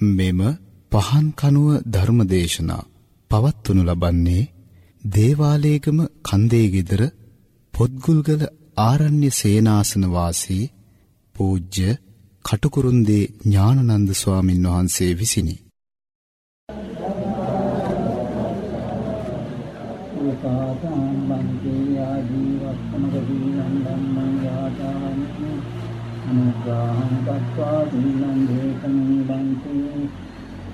මෙම පහන් කනුව ධර්මදේශනා පවත්වනු ලබන්නේ දේවාලේගම කන්දේ গিදර පොත්ගුල්ගල ආරණ්‍ය සේනාසන වාසී පූජ්‍ය කටුකුරුන්දී ඥානනන්ද ස්වාමින් වහන්සේ විසිනි. සාසම්බන්ති ආජීවස්සමගදී නන්දම්මං යාතානි अनुग्रह दत्त्वा दीनन्देकं बन्ति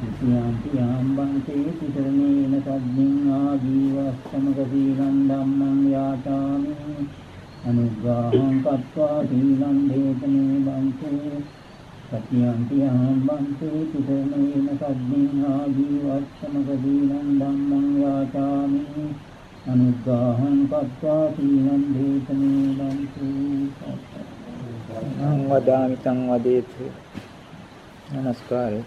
विषयान्ति यां बन्तेति शरणेन तद्भिम् आजीवस्तमगशीलं धम्मं यातामि अनुग्राहं कृत्वा दीनन्देकं बन्ति सत्यन्ति यां बन्तेति शरणेन ලන්තු අං වදාමි තං වදේතු. නමස්කාරය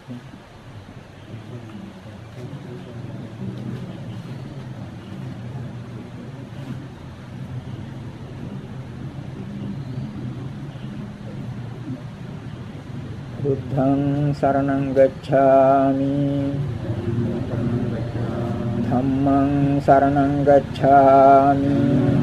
බුද්ධං සරණං ගච්ඡාමි. ධම්මං සරණං ගච්ඡාමි.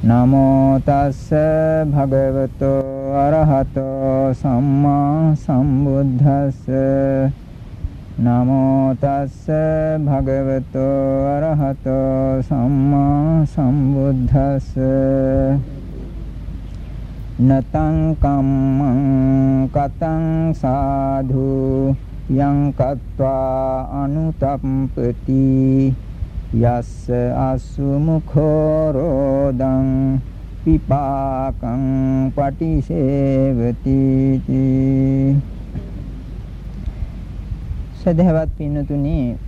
නමෝ තස්ස භගවතෝ අරහතෝ සම්මා සම්බුද්දස්ස නමෝ තස්ස භගවතෝ අරහතෝ සම්මා සම්බුද්දස්ස නතං කම්මං කතං සාධු යං කତ୍වා අනුතප්පති යස්ස අසුමුඛෝ රෝදං පිපාකං පටිසේවති සදහවත් පින්නතුනි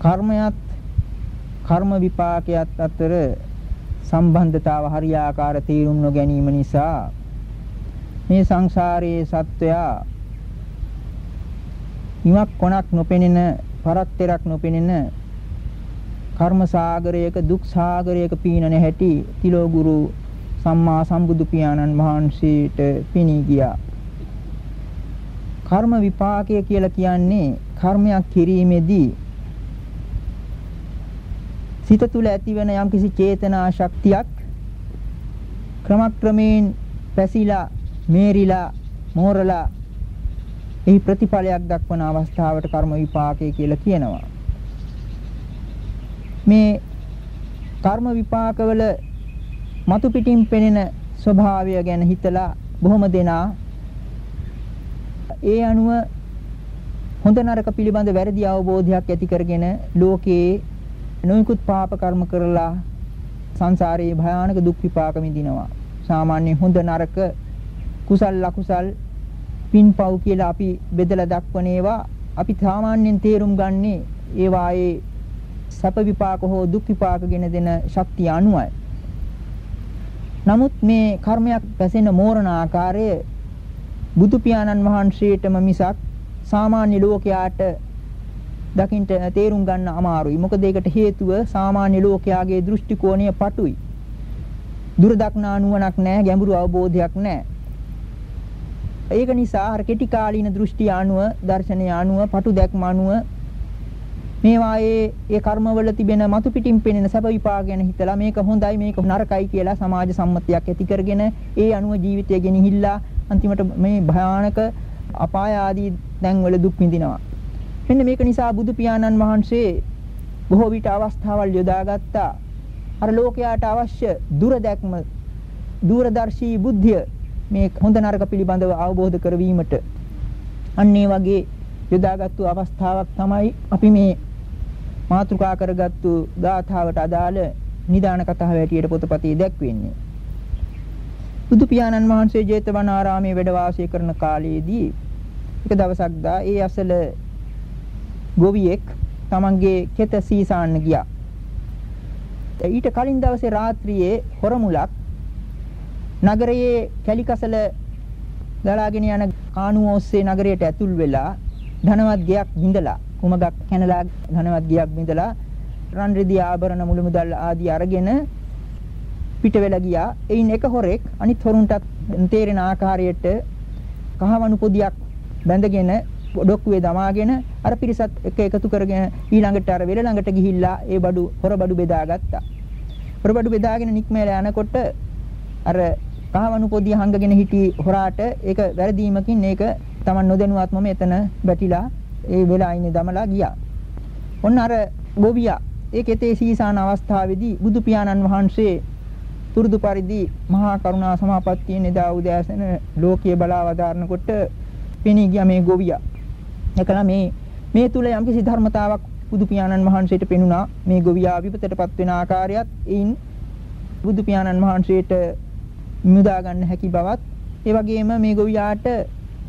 කර්මයත් කර්ම විපාකයක් අතර සම්බන්ධතාව හරියාකාර තීරුම් නොගැනීම නිසා මේ සංසාරයේ සත්වයා නිවක් කොනක් නොපෙනෙන පරත්තරක් නොපෙනෙන කර්ම සාගරයක දුක් සාගරයක පීනන හැටි තිලෝ ගුරු සම්මා සම්බුදු පියාණන් වහන්සේට පිණී ගියා. කර්ම විපාකය කියලා කියන්නේ කර්මයක් කිරීමේදී සිත තුළ ඇතිවන යම්කිසි චේතනා ශක්තියක් ක්‍රමක්‍රමයෙන් පැසිලා මේරිලා මෝරලා එහි ප්‍රතිඵලයක් දක්වන අවස්ථාවට කර්ම විපාකය කියලා කියනවා. මේ කර්ම විපාකවල මතු පිටින් පෙනෙන ස්වභාවය ගැන හිතලා බොහොම දෙනා ඒ අනුව හොඳ නරක පිළිබඳ වැරදි අවබෝධයක් ඇති කරගෙන ලෝකයේ නොයෙකුත් පාප කර්ම කරලා සංසාරයේ භයානක දුක් විපාක විඳිනවා. සාමාන්‍ය හොඳ නරක කුසල් අකුසල් පින්පව් කියලා අපි බෙදලා දක්වන ඒවා අපි සාමාන්‍යයෙන් තේරුම් ගන්නේ ඒවායේ සැප විපාක හෝ දුක් විපාක ගෙන දෙන ශක්තිය අනුවයි. නමුත් මේ කර්මයක් පැසෙන මෝරණ ආකාරය බුදු පියාණන් වහන්සේටම මිසක් සාමාන්‍ය ලෝකයාට දකින්න තේරුම් ගන්න අමාරුයි. මොකද ඒකට හේතුව සාමාන්‍ය ලෝකයාගේ දෘෂ්ටි කෝණය පටුයි. දුර දක්නා නුවණක් නැහැ, ගැඹුරු අවබෝධයක් නැහැ. ඒක නිසා අර කෙටි කාලීන දෘෂ්ටි ආනුව, දර්ශනය ආනුව, පටු දැක්ම ආනුව මේවායේ ඒ කර්මවල තිබෙන මතු පිටින් පෙනෙන සැප විපාක ගැන හිතලා මේක හොඳයි මේක නරකයි කියලා සමාජ සම්මතියක් ඇති කරගෙන ඒ අනුව ජීවිතය ගෙනහිල්ලා අන්තිමට මේ භයානක අපාය ආදී තැන්වල දුක් විඳිනවා. මෙන්න මේක නිසා බුදු පියාණන් වහන්සේ බොහෝ විට අවස්ථාවල් යොදාගත්තා. අර ලෝකයාට අවශ්‍ය දුර දැක්ම දූරදර්ශී බුද්ධිය මේ හොඳ නරක පිළිබඳව අවබෝධ කරවීමට අන්න ඒ වගේ යොදාගත්තු අවස්ථාවක් තමයි අපි මේ මාතෘකා කරගත්තු ගාථාවට අදාළ නිදාන කතාව හැටියට පොතපතේ දැක්වෙන්නේ. බුදු පියාණන් වහන්සේ ජේතවනාරාමයේ වැඩ වාසය කරන කාලයේදී එක දවසක් දා ඒ අසල ගොවියෙක් තමන්ගේ කෙත සීසාන්න ගියා. ඊට කලින් දවසේ රාත්‍රියේ හොරමුලක් නගරයේ කැලිකසල ගලාගෙන යන කානුව ඔස්සේ නගරයට ඇතුල් වෙලා ධනවත් ගෙයක් බිඳලා කුමගක් කැනලා ධනවත් ගෙයක් බිඳලා රන් රිදී ආභරණ මුළු මුදල් ආදී අරගෙන පිට වෙලා ගියා. එයින් එක හොරෙක් අනිත් හොරුන්ටත් තේරෙන ආකාරයට කහවණු පොදියක් බැඳගෙන ඩොක්කුවේ දමාගෙන අර පිරිසත් එක එකතු කරගෙන ඊළඟට අර වෙල ළඟට ගිහිල්ලා ඒ බඩු හොර බඩු බෙදාගත්තා. හොර බඩු බෙදාගෙන නික්මලා යනකොට අර කහවණු පොදිය හංගගෙන හිටි හොරාට ඒක වැරදීමකින් ඒක Taman නොදැනුවත්වම එතන බැටිලා ඒ වෙලා ඉන්නේ දමලා ගියා. ඔන්න අර ගොවියා ඒ කෙතේ සීසාන අවස්ථාවේදී බුදු පියාණන් වහන්සේ පුරුදු පරිදි මහා කරුණා සමාපත්තියේ නිදා උදෑසන ලෝකීය බලාවදාරනකොට පෙනී ගියා මේ ගොවියා. එකලා මේ මේ තුල යම්කිසි ධර්මතාවක් බුදු පියාණන් වහන්සේට පෙනුණා මේ ගොවියා විපතටපත් වෙන ආකාරයත් එයින් බුදු පියාණන් වහන්සේට මුදා ගන්න හැකි බවත් ඒ වගේම මේ ගොවියාට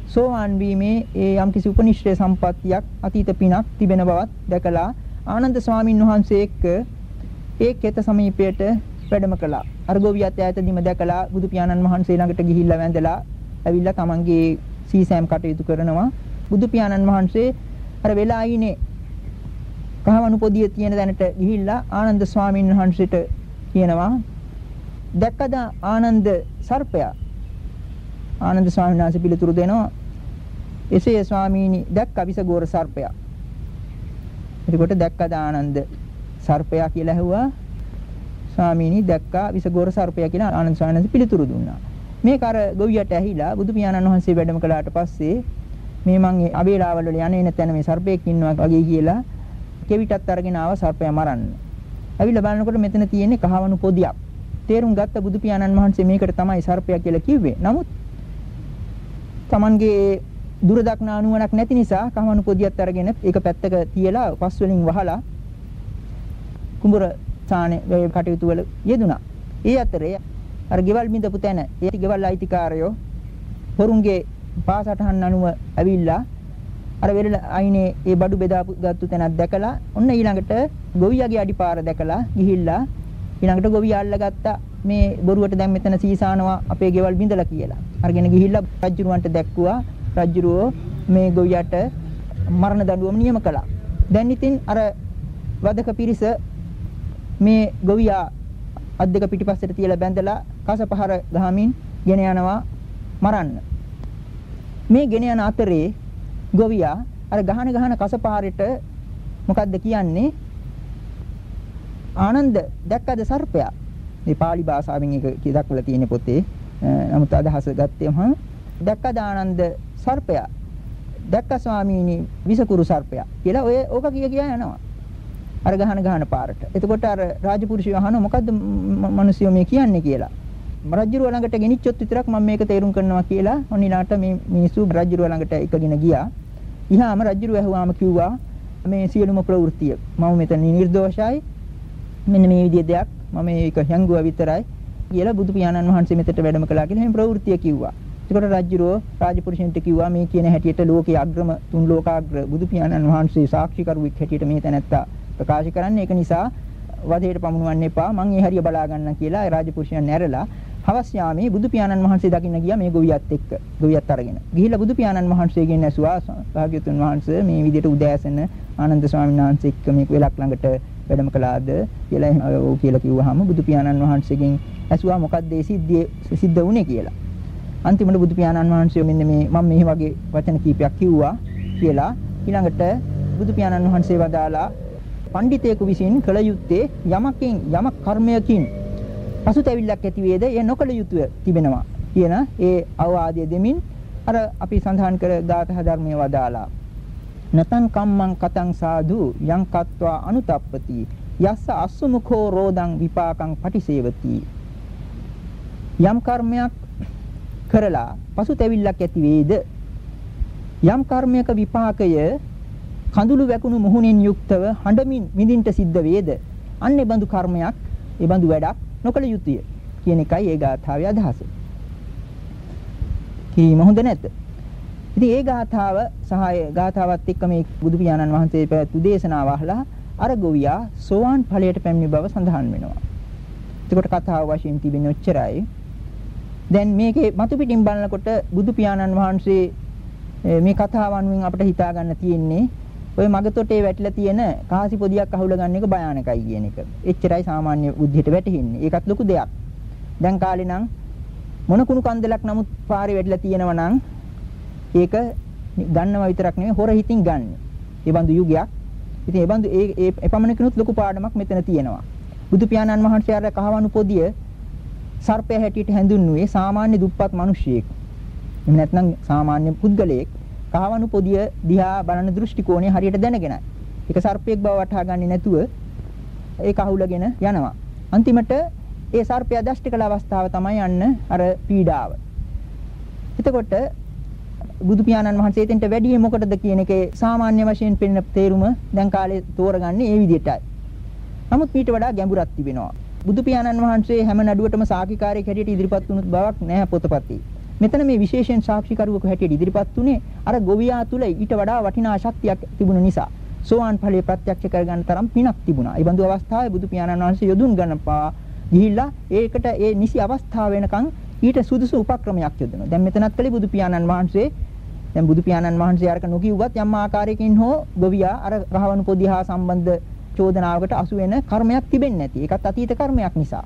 සෝවාන් වීමේ ඒ යම්කිසි උපනිශ්‍රේ සම්පත්තියක් අතීත පිනක් තිබෙන බවත් දැකලා ආනන්ද ස්වාමින් වහන්සේ එක්ක ඒ කෙත සමීපයට වැඩම කළා. අර ගොවියත් ඈතදීම දැකලා බුදු පියාණන් වහන්සේ ළඟට ගිහිල්ලා වැඳලා ඇවිල්ලා තමන්ගේ සීසෑම් කටයුතු කරනවා. බුදු පියාණන් වහන්සේ අර වෙලා ඉනේ කහවණු පොදිය තියෙන දැනට ගිහිල්ලා ආනන්ද ස්වාමීන් වහන්සේට කියනවා දැක්කද ආනන්ද සර්පයා ආනන්ද ස්වාමීන් වහන්සේ පිළිතුරු දෙනවා එසේ ස්වාමීනි දැක්ක විසගෝර සර්පයා එතකොට දැක්කද ආනන්ද සර්පයා කියලා ඇහුවා ස්වාමීනි දැක්කා විසගෝර සර්පයා කියලා ආනන්ද ස්වාමීන් වහන්සේ පිළිතුරු දුන්නා මේක අර ගොවියට ඇහිලා බුදු පියාණන් වහන්සේ වැඩම කළාට පස්සේ මේ මං අවේලාවල් වල යන්නේ නැත්නම් මේ සර්පයෙක් ඉන්නවා වගේ කියලා කෙවිතත් අරගෙන ආව සර්පයා මරන්න. ඇවිල්ලා බලනකොට මෙතන තියෙන්නේ කහවණු පොදියක්. තේරුම් ගත්ත බුදු පියාණන් වහන්සේ මේකට තමයි සර්පයා කියලා කිව්වේ. නමුත් Tamanගේ දුර දක්නා නුවණක් නැති නිසා කහවණු පොදියත් අරගෙන ඒක පැත්තක තියලා පස් වලින් වහලා කුඹුර සානේ කටයුතු වල යෙදුනා. ඒ අතරේ අර ගෙවල් බිඳපු තැන ඒ ගෙවල් අයිතිකාරයෝ හොරුන්ගේ පාසටහන් අනුව ඇවිල්ලා අර වෙරළ අයිනේ ඒ බඩු බෙදාපු ගත්තු තැනක් දැකලා ඔන්න ඊළඟට ගොවියාගේ අඩිපාර දැකලා ගිහිල්ලා ඊළඟට ගොවියා අල්ලගත්තා මේ බොරුවට දැන් මෙතන සීසානවා අපේ ගෙවල් බිඳලා කියලා. අරගෙන ගිහිල්ලා රජුරවන්ට දැක්කුවා රජුරෝ මේ ගොවියට මරණ දඬුවම නියම කළා. දැන් ඉතින් අර වදක පිරිස මේ ගොවියා අත් දෙක පිටිපස්සට තියලා බැඳලා කසපහර ගහමින් ගෙන යනවා මරන්න. මේ ගෙන යන අතරේ ගොවියා අර ගහන ගහන කසපහරට මොකද්ද කියන්නේ? ආනන්ද දැක්කද සර්පයා? මේ pāli භාෂාවෙන් එක දක්වලා තියෙන පොතේ. නමුත් අදහස ගත්තේම දැක්කද ආනන්ද සර්පයා? දැක්ක ස්වාමීනි විසකුරු සර්පයා කියලා ඔය ඕක කිය කියා යනවා. අර ගහන ගහන පාරට. එතකොට අර රාජපුරුෂය අහනවා මොකද්ද මිනිස්සු මේ කියන්නේ කියලා. රජුරුව ළඟට ගෙනිච්චොත් විතරක් මම මේක තේරුම් කරනවා කියලා ඔන්නිලාට මේ මිනිස්සු රජුරුව ළඟට එකගෙන ගියා. ඉහාම රජුරුව ඇහුවාම කිව්වා මේ සියලුම ප්‍රවෘත්තිය මම මෙතන නිර්දෝෂයි මෙන්න මේ විදිහේ දෙයක් මම මේක හැංගුවා විතරයි කියලා බුදු පියාණන් වහන්සේ මෙතට වැඩම කළා කියලා එහෙම ප්‍රවෘත්තිය කිව්වා. එතකොට රජුරෝ රාජපුරුෂයන්ට කිව්වා මේ කියන හැටියට ලෝකයේ අග්‍රම තුන් ලෝකාග්‍ර බුදු පියාණන් වහන්සේ සාක්ෂිකරුවෙක් හැටියට මේ තැනැත්තා ප්‍රකාශ කරන්නේ ඒක නිසා වදේට පමුණුවන්න එපා මං ඒ හරිය බලා ගන්න කියලා රාජපුරුෂයන් ඇරලා හවස් යාමේ බුදු පියාණන් වහන්සේ දකින්න ගියා මේ ගොවියත් එක්ක ගොවියත් අරගෙන. ගිහිල්ලා බුදු පියාණන් වහන්සේගෙන් ඇසුවා භාග්‍යතුන් වහන්සේ මේ විදිහට උදෑසන ආනන්ද ස්වාමීන් වහන්සේ එක්ක මේ වෙලක් ළඟට වැඩම කළාද කියලා ඔව් කියලා කිව්වහම බුදු පියාණන් වහන්සේගෙන් ඇසුවා මොකක්ද ඒ සිද්ධිය සිද්ධ වුනේ කියලා. අන්තිමට බුදු පියාණන් වහන්සේ මෙන්න මේ මම මේ වගේ වචන කීපයක් කිව්වා කියලා ඊළඟට බුදු පියාණන් වහන්සේ වදාලා පඬිතේකු විසින් කළ යුත්තේ යමකින් යමක් කර්මයකින්. පසුතැවිල්ලක් ඇති වේද? එය නොකළ යුතුය තිබෙනවා කියන ඒ අවවාදය දෙමින් අර අපි සඳහන් කර ධාතහ ධර්මයේ වදාලා. නතං කම්මං කතං සාදු යං කତ୍වා අනුතප්පති යස්ස අස්සුමුඛෝ රෝදං විපාකං පටිසේවති යම් කර්මයක් කරලා පසුතැවිල්ලක් ඇති වේද යම් කර්මයක විපාකය කඳුළු වැකුණු මුහුණින් යුක්තව හඬමින් විඳින්න සිද්ධ වේද අන්නේ බඳු කර්මයක් ඒ බඳු වැඩක් නොකළ යුතුය කියන එකයි ඒ ගාථාවේ අදහස. කිරීම හොඳ නැත. ඉතින් ඒ ගාථාව සහ ගාථාවත් එක්ක මේ බුදු පියාණන් වහන්සේ පැවැත්වු දේශනාව අහලා අර ගොවියා සෝවාන් ඵලයට පැමිණි බව සඳහන් වෙනවා. එතකොට කතාව වශයෙන් තිබෙන්නේ ඔච්චරයි. දැන් මේකේ මතු පිටින් බලනකොට බුදු පියාණන් වහන්සේ මේ කතාව අනුවෙන් අපිට හිතා ගන්න තියෙන්නේ ඔය මගතොටේ වැටිලා තියෙන කාසි පොදියක් අහුලා ගන්න එක භයානකයි කියන එක. එච්චරයි සාමාන්‍ය බුද්ධියට වැටහෙන්නේ. ඒකත් ලොකු දෙයක්. දැන් කාලේ නම් මොන කුණු කන්දලක් නමුත් පාරේ වැටිලා තියෙනවා නම් ඒක ගන්නවා විතරක් නෙවෙයි හොර හිතින් ගන්න. ඒ බඳු යුගයක්. ඉතින් ඒ බඳු ඒ ඒ එපමණකිනුත් ලොකු පාඩමක් මෙතන තියෙනවා. බුදු පියාණන් වහන්සේ අර කහවණු පොදිය සර්පය හැටියට හැඳින්වුවේ සාමාන්‍ය දුප්පත් මිනිසියෙක්. එහෙම නැත්නම් සාමාන්‍ය පුද්ගලයෙක්. කහවණු පොදිය දිහා බලන දෘෂ්ටි කෝණය හරියට දැනගෙනයි. ඒක සර්පයෙක් බව වටහා ගන්නේ නැතුව ඒක අහුලගෙන යනවා. අන්තිමට ඒ සර්පයා දෂ්ටි කළ අවස්ථාව තමයි යන්න අර පීඩාව. එතකොට බුදු පියාණන් වහන්සේ එතෙන්ට වැඩි මොකටද කියන එකේ සාමාන්‍ය වශයෙන් පෙන්න තේරුම දැන් කාලේ තෝරගන්නේ ඒ විදිහටයි. නමුත් ඊට වඩා ගැඹුරක් තිබෙනවා. බුදු පියාණන් වහන්සේ හැම නඩුවටම සාකිකාරයෙක් හැටියට ඉදිරිපත් වුණු බවක් නැහැ පොතපතේ. මෙතන මේ විශේෂයෙන් සාක්ෂිකරුවෙකු හැටියට ඉදිරිපත් උනේ අර ගොවියා තුල ඊට වඩා වටිනා ශක්තියක් තිබුණ නිසා සෝවාන් ඵලයේ ප්‍රත්‍යක්ෂ කරගන්න තරම් පිනක් තිබුණා. ඒ බඳු අවස්ථාවේ බුදු පියාණන් වහන්සේ යොදුන් ගන්නපා ගිහිල්ලා ඒකට ඒ නිසි අවස්ථාව වෙනකන් ඊට සුදුසු උපක්‍රමයක් යොදනවා. දැන් මෙතනත් කලේ බුදු පියාණන් වහන්සේ දැන් බුදු පියාණන් වහන්සේ අරක නොකියුවත් යම් ආකාරයකින් හෝ ගොවියා අර රහවණු පොදි හා සම්බන්ධ චෝදනාවකට අසු වෙන කර්මයක් තිබෙන්නේ නැති. ඒකත් අතීත කර්මයක් නිසා.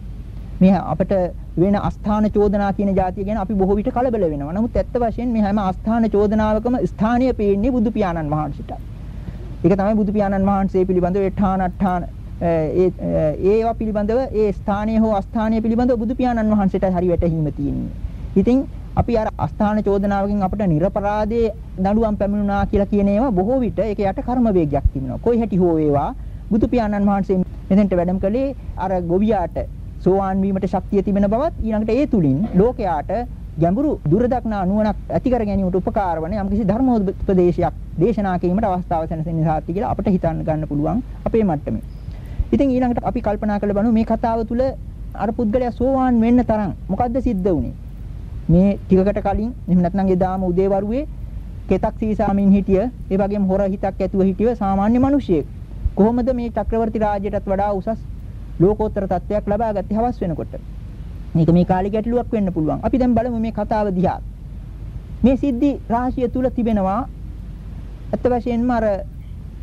මේ අපිට වෙන අස්ථාන චෝදනා කියන જાතිය ගැන අපි බොහෝ විට කලබල වෙනවා. නමුත් ඇත්ත වශයෙන් මේ හැම අස්ථාන චෝදනාවකම ස්ථානීය පේන්නේ බුදු පියාණන් වහන්සේට. ඒක තමයි බුදු පියාණන් වහන්සේ පිළිබඳව එඨානට්ඨාන ඒ ඒවා පිළිබඳව ඒ ස්ථානීය හෝ අස්ථානීය පිළිබඳව බුදු පියාණන් වහන්සේට හරි වැටහීම තියෙන්නේ. ඉතින් අපි අර අස්ථාන චෝදනාවකින් අපිට නිර්පරාදයේ දඬුවම් පැමිණුණා කියලා කියන ඒවා බොහෝ විට ඒක යට කර්ම වේගයක් තිබෙනවා. කොයි හැටි හෝ ඒවා බුදු පියාණන් වහන්සේ මෙතෙන්ට වැඩම කළේ අර ගොවියාට සෝවාන් වීමට ශක්තිය තිබෙන බවත් ඊළඟට ඒ තුලින් ලෝකයාට ගැඹුරු දුරදක්නා නුවණක් ඇති කර ගැනීමට උපකාර වන යම්කිසි ධර්මෝපදේශයක් දේශනා කිරීමට අවස්ථාව සැලසෙන්නේ සාති කියලා අපිට හිතන්න ගන්න පුළුවන් අපේ මට්ටමේ. ඉතින් ඊළඟට අපි කල්පනා කරලා බලමු මේ කතාව තුළ අර පුද්ගලයා සෝවාන් වෙන්න තරම් මොකද්ද සිද්ධ වුනේ? මේ ටිකකට කලින් එහෙම නැත්නම් එදාම උදේවරුේ කෙතක් සීසාමින් හිටිය ඒ වගේම හොර හිතක් ඇතුව හිටිය සාමාන්‍ය මිනිසියෙක්. කොහොමද මේ චක්‍රවර්ති රාජ්‍යයටත් වඩා උසස් ලෝකෝත්තර තත්වයක් ලබා ගත්තේ හවස් වෙනකොට? මේක මේ කාලේ ගැටලුවක් වෙන්න පුළුවන්. අපි දැන් බලමු මේ කතාව දිහා. මේ සිද්ධි රාශිය තුල තිබෙනවා අත්ත වශයෙන්ම අර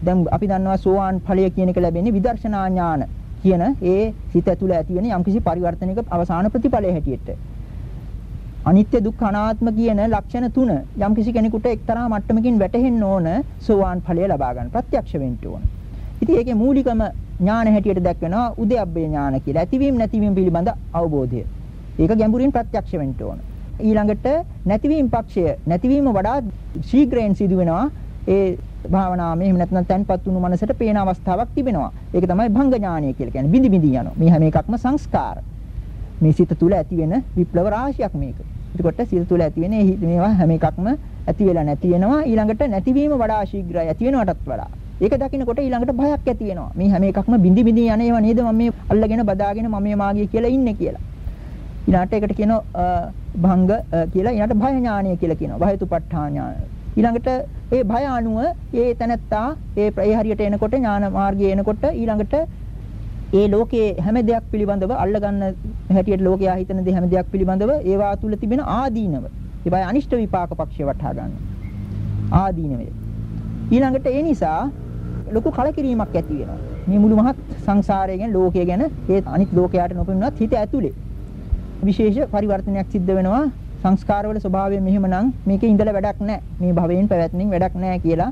දැන් අපි දන්නවා සෝවාන් ඵලය කියන එක ලැබෙන්නේ විදර්ශනා ඥාන කියන ඒ සිත ඇතුළ ඇති වෙන යම්කිසි පරිවර්තනයක අවසාන ප්‍රතිඵලය හැටියට. අනිත්‍ය දුක්ඛ අනාත්ම කියන ලක්ෂණ තුන යම්කිසි කෙනෙකුට එක්තරා මට්ටමකින් වැටහෙන්න ඕන සෝවාන් ඵලය ලබා ගන්න ප්‍රත්‍යක්ෂ වෙන්න ඕන. ඉතින් ඒකේ මූලිකම ඥාන හැටියට දැක්වෙනවා උද්‍යප්පේ ඥාන කියලා. ඇතිවීම නැතිවීම පිළිබඳ අවබෝධය. ඒක ගැඹුරින් ප්‍රත්‍යක්ෂ වෙන්න ඕන. ඊළඟට නැතිවීම පක්ෂය නැතිවීම වඩා ශීඝ්‍රයෙන් සිදු වෙනවා. ඒ භාවනාවේ එහෙම නැත්නම් තන්පත් වුණු මනසට පේන අවස්ථාවක් තිබෙනවා. ඒක තමයි භංග ඥානය කියලා කියන්නේ. බිඳි බිඳි යනවා. මේ හැම එකක්ම සංස්කාර. මේ සිත තුළ ඇති වෙන විප්ලව රාශියක් මේක. එතකොට සිත තුළ ඇති වෙන මේවා හැම එකක්ම ඇති වෙලා නැති වෙනවා. ඊළඟට නැතිවීම වඩා ශීඝ්‍රයි ඇති වෙනවටත් වඩා. ඒක දකින්නකොට ඊළඟට භයක් ඇති වෙනවා. මේ හැම එකක්ම බිඳි බිඳි යන ඒවා නේද මම මේ අල්ලගෙන බදාගෙන මම මේ මාගේ කියලා ඉන්නේ කියලා. ඊළාට ඒකට කියනවා භංග කියලා ඊළාට භය ඥානය කියලා කියනවා. භයතුපට්ඨාන ඥානය. ඊළඟට ඒ භය අනුව ඒ තැනත්තා ඒ ඒ හරියට එනකොට ඥාන මාර්ගයේ එනකොට ඊළඟට ඒ ලෝකයේ හැම දෙයක් පිළිබඳව අල්ලගන්න හැටියට ලෝකයා හිතන දේ හැම දෙයක් පිළිබඳව ඒවා තුල තිබෙන ආදීනව. ඒවයි අනිෂ්ට විපාක පක්ෂය වටහා ගන්න. ආදීනවය. ඊළඟට ඒ නිසා ලොකු කලකිරීමක් ඇති වෙනවා. මේ මුළු මහත් සංසාරය ගැන ලෝකය ගැන ඒ අනිත් ලෝකයට නොපෙනුනත් හිත ඇතුලේ විශේෂ පරිවර්තනයක් සිද්ධ වෙනවා සංස්කාරවල ස්වභාවය මෙහෙමනම් මේකේ ඉඳලා වැඩක් නැහැ. මේ භවයෙන් පැවැත්මෙන් වැඩක් නැහැ කියලා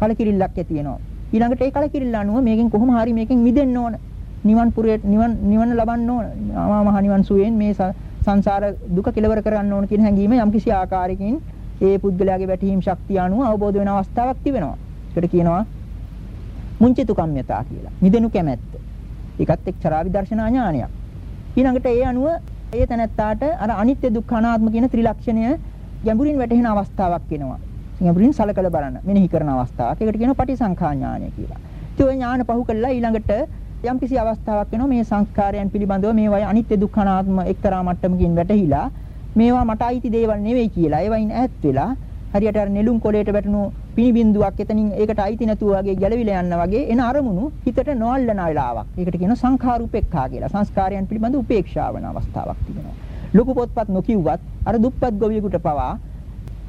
කලකිරිල්ලක් ඇති වෙනවා. ඊළඟට ඒ කලකිරිල්ල අනුව මේකෙන් කොහොම හරි මේකෙන් මිදෙන්න ඕන. නිවන් පුරේ නිවන් නිවන ලබන්න ඕන. ආමා මහ නිවන් සුවයෙන් මේ සංසාර දුක කෙලවර කරන්න ඕන කියන හැඟීම යම්කිසි ආකාරයකින් ඒ පුද්ගලයාගේ වැටහීම් ශක්තිය අනුව අවබෝධ වෙන අවස්ථාවක් තිබෙනවා. ඒකට කියනවා මුංචිතු කම්යතා කියලා. මිදෙනු කැමැත්ත. ඒකත් එක්තරා විදර්ශනා ඥානයක්. ඊළඟට ඒ අනුව ඒ තැනැත්තාට අර අනිත්‍ය දුක්ඛ අනාත්ම කියන ත්‍රිලක්ෂණය ගැඹුරින් වැටහෙන අවස්ථාවක් එනවා. ගැඹුරින් සලකලා බලන්න මෙනෙහි කරන අවස්ථාවක්. ඒකට කියනවා පටිසංඛා ඥානය කියලා. ඉතින් ওই ඥාන පහු කළා ඊළඟට යම්කිසි අවස්ථාවක් වෙනවා මේ සංස්කාරයන් පිළිබඳව මේවයි අනිත්‍ය දුක්ඛ අනාත්ම එක්තරා මට්ටමකින් වැටහිලා මේවා මට අයිති දේවල් නෙවෙයි කියලා ඒවයින් ඈත් වෙලා හරියට අර නෙළුම් කොළයට වැටුණු පිනි බින්දුවක් එතනින් ඒකට අයිති නැතුව වගේ ගැලවිලා යන්න වගේ එන අරමුණු හිතට නොඅල්ලන වෙලාවක්. ඒකට කියනවා සංඛාර උපේක්ඛා කියලා. සංස්කාරයන් පිළිබඳ උපේක්ෂාව වෙන අවස්ථාවක් තිබෙනවා. ලොකු පොත්පත් නොකියුවත් අර දුප්පත් ගොවියෙකුට පවා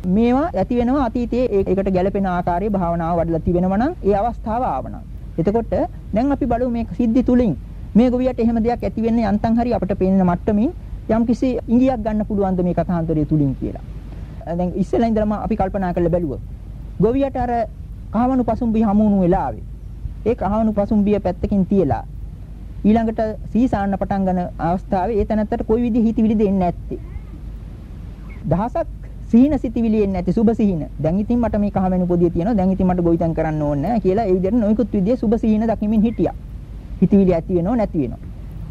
මේවා ඇති වෙනවා අතීතයේ ඒකට ගැළපෙන ආකාරයේ භාවනාව වඩලා තිබෙනවා නම් ඒ අවස්ථාව ආවනම්. එතකොට දැන් අපි බලමු මේ සිද්ධි තුලින් මේ ගොවියට එහෙම දෙයක් ඇති වෙන්නේ යන්තම් හරි අපිට පේන මට්ටමින් යම්කිසි ඉඟියක් ගන්න පුළුවන්ද මේ කථාන්තරය තුලින් කියලා. දැන් ඉස්සෙල්ලා ඉඳලම අපි කල්පනා කරලා බැලුවා. ගොවියට අර කහවණු පසුම්බිය හමු වුණු වෙලාවේ ඒ කහවණු පසුම්බිය පැත්තකින් තියලා ඊළඟට සීසාන්න පටන් ගන්න අවස්ථාවේ ඒ තැනත්තට කොයි විදිහ හිතවිලි දෙන්නේ නැත්තේ. දහසක් සීන සිතිවිලි එන්නේ නැති සුබ සිහින. දැන් ඉතින් මට මේ කහවණු පොදිය තියෙනවා. දැන් ඉතින් මට ගොවිතැන් කරන්න ඕනේ නැහැ කියලා ඒ විදිහට නොයෙකුත් විදිහේ සුබ සිහින දකිමින් හිටියා. හිතවිලි ඇති වෙනව නැති වෙනව.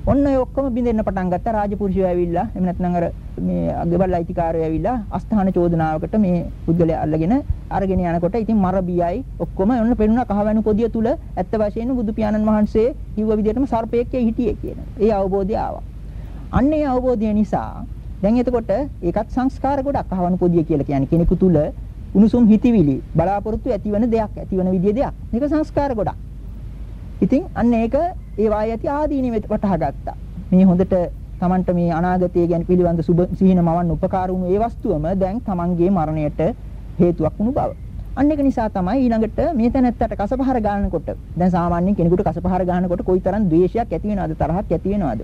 ඔන්න ඔය ඔක්කොම බින්දෙන්න පටන් ගත්තා රාජපුරුෂයෝ ඇවිල්ලා එහෙම නැත්නම් අර මේ අගබල් අයිතිකාරයෝ ඇවිල්ලා අස්ථාන චෝදනාවකට මේ පුද්ගලයා අල්ලගෙන අරගෙන යනකොට ඉතින් මර බියයි ඔක්කොම ඔන්න පෙනුණා කහවණු පොදිය තුල ඇත්ත වශයෙන්ම බුදු පියාණන් වහන්සේ කිව්ව විදිහටම සර්පයෙක් හිටියේ කියන. ඒ අවබෝධය ආවා. අන්න ඒ අවබෝධය නිසා දැන් එතකොට ඒකත් සංස්කාර ගොඩක් කහවණු පොදිය කියලා කියන්නේ කෙනෙකු තුල උණුසුම් හිතවිලි බලාපොරොත්තු ඇතිවන දෙයක් ඇතිවන විදිය දෙයක්. මේක සංස්කාර ගොඩක්. ඉතින් අන්න ඒක ඒ වාය ඇති ආදීනෙ වටහා ගත්තා. මේ හොඳට Tamanට මේ අනාගතය ගැන පිළිබඳ සුබ සිහින මවන්න උපකාර වුණු ඒ වස්තුවම දැන් Tamanගේ මරණයට හේතුවක් වුණු බව. අන්න ඒක නිසා තමයි ඊළඟට මේ තැනත්තට කසපහර ගන්නකොට දැන් සාමාන්‍යයෙන් කෙනෙකුට කසපහර ගන්නකොට කොයිතරම් ද්වේෂයක් ඇති වෙනවද තරහක් ඇති වෙනවද?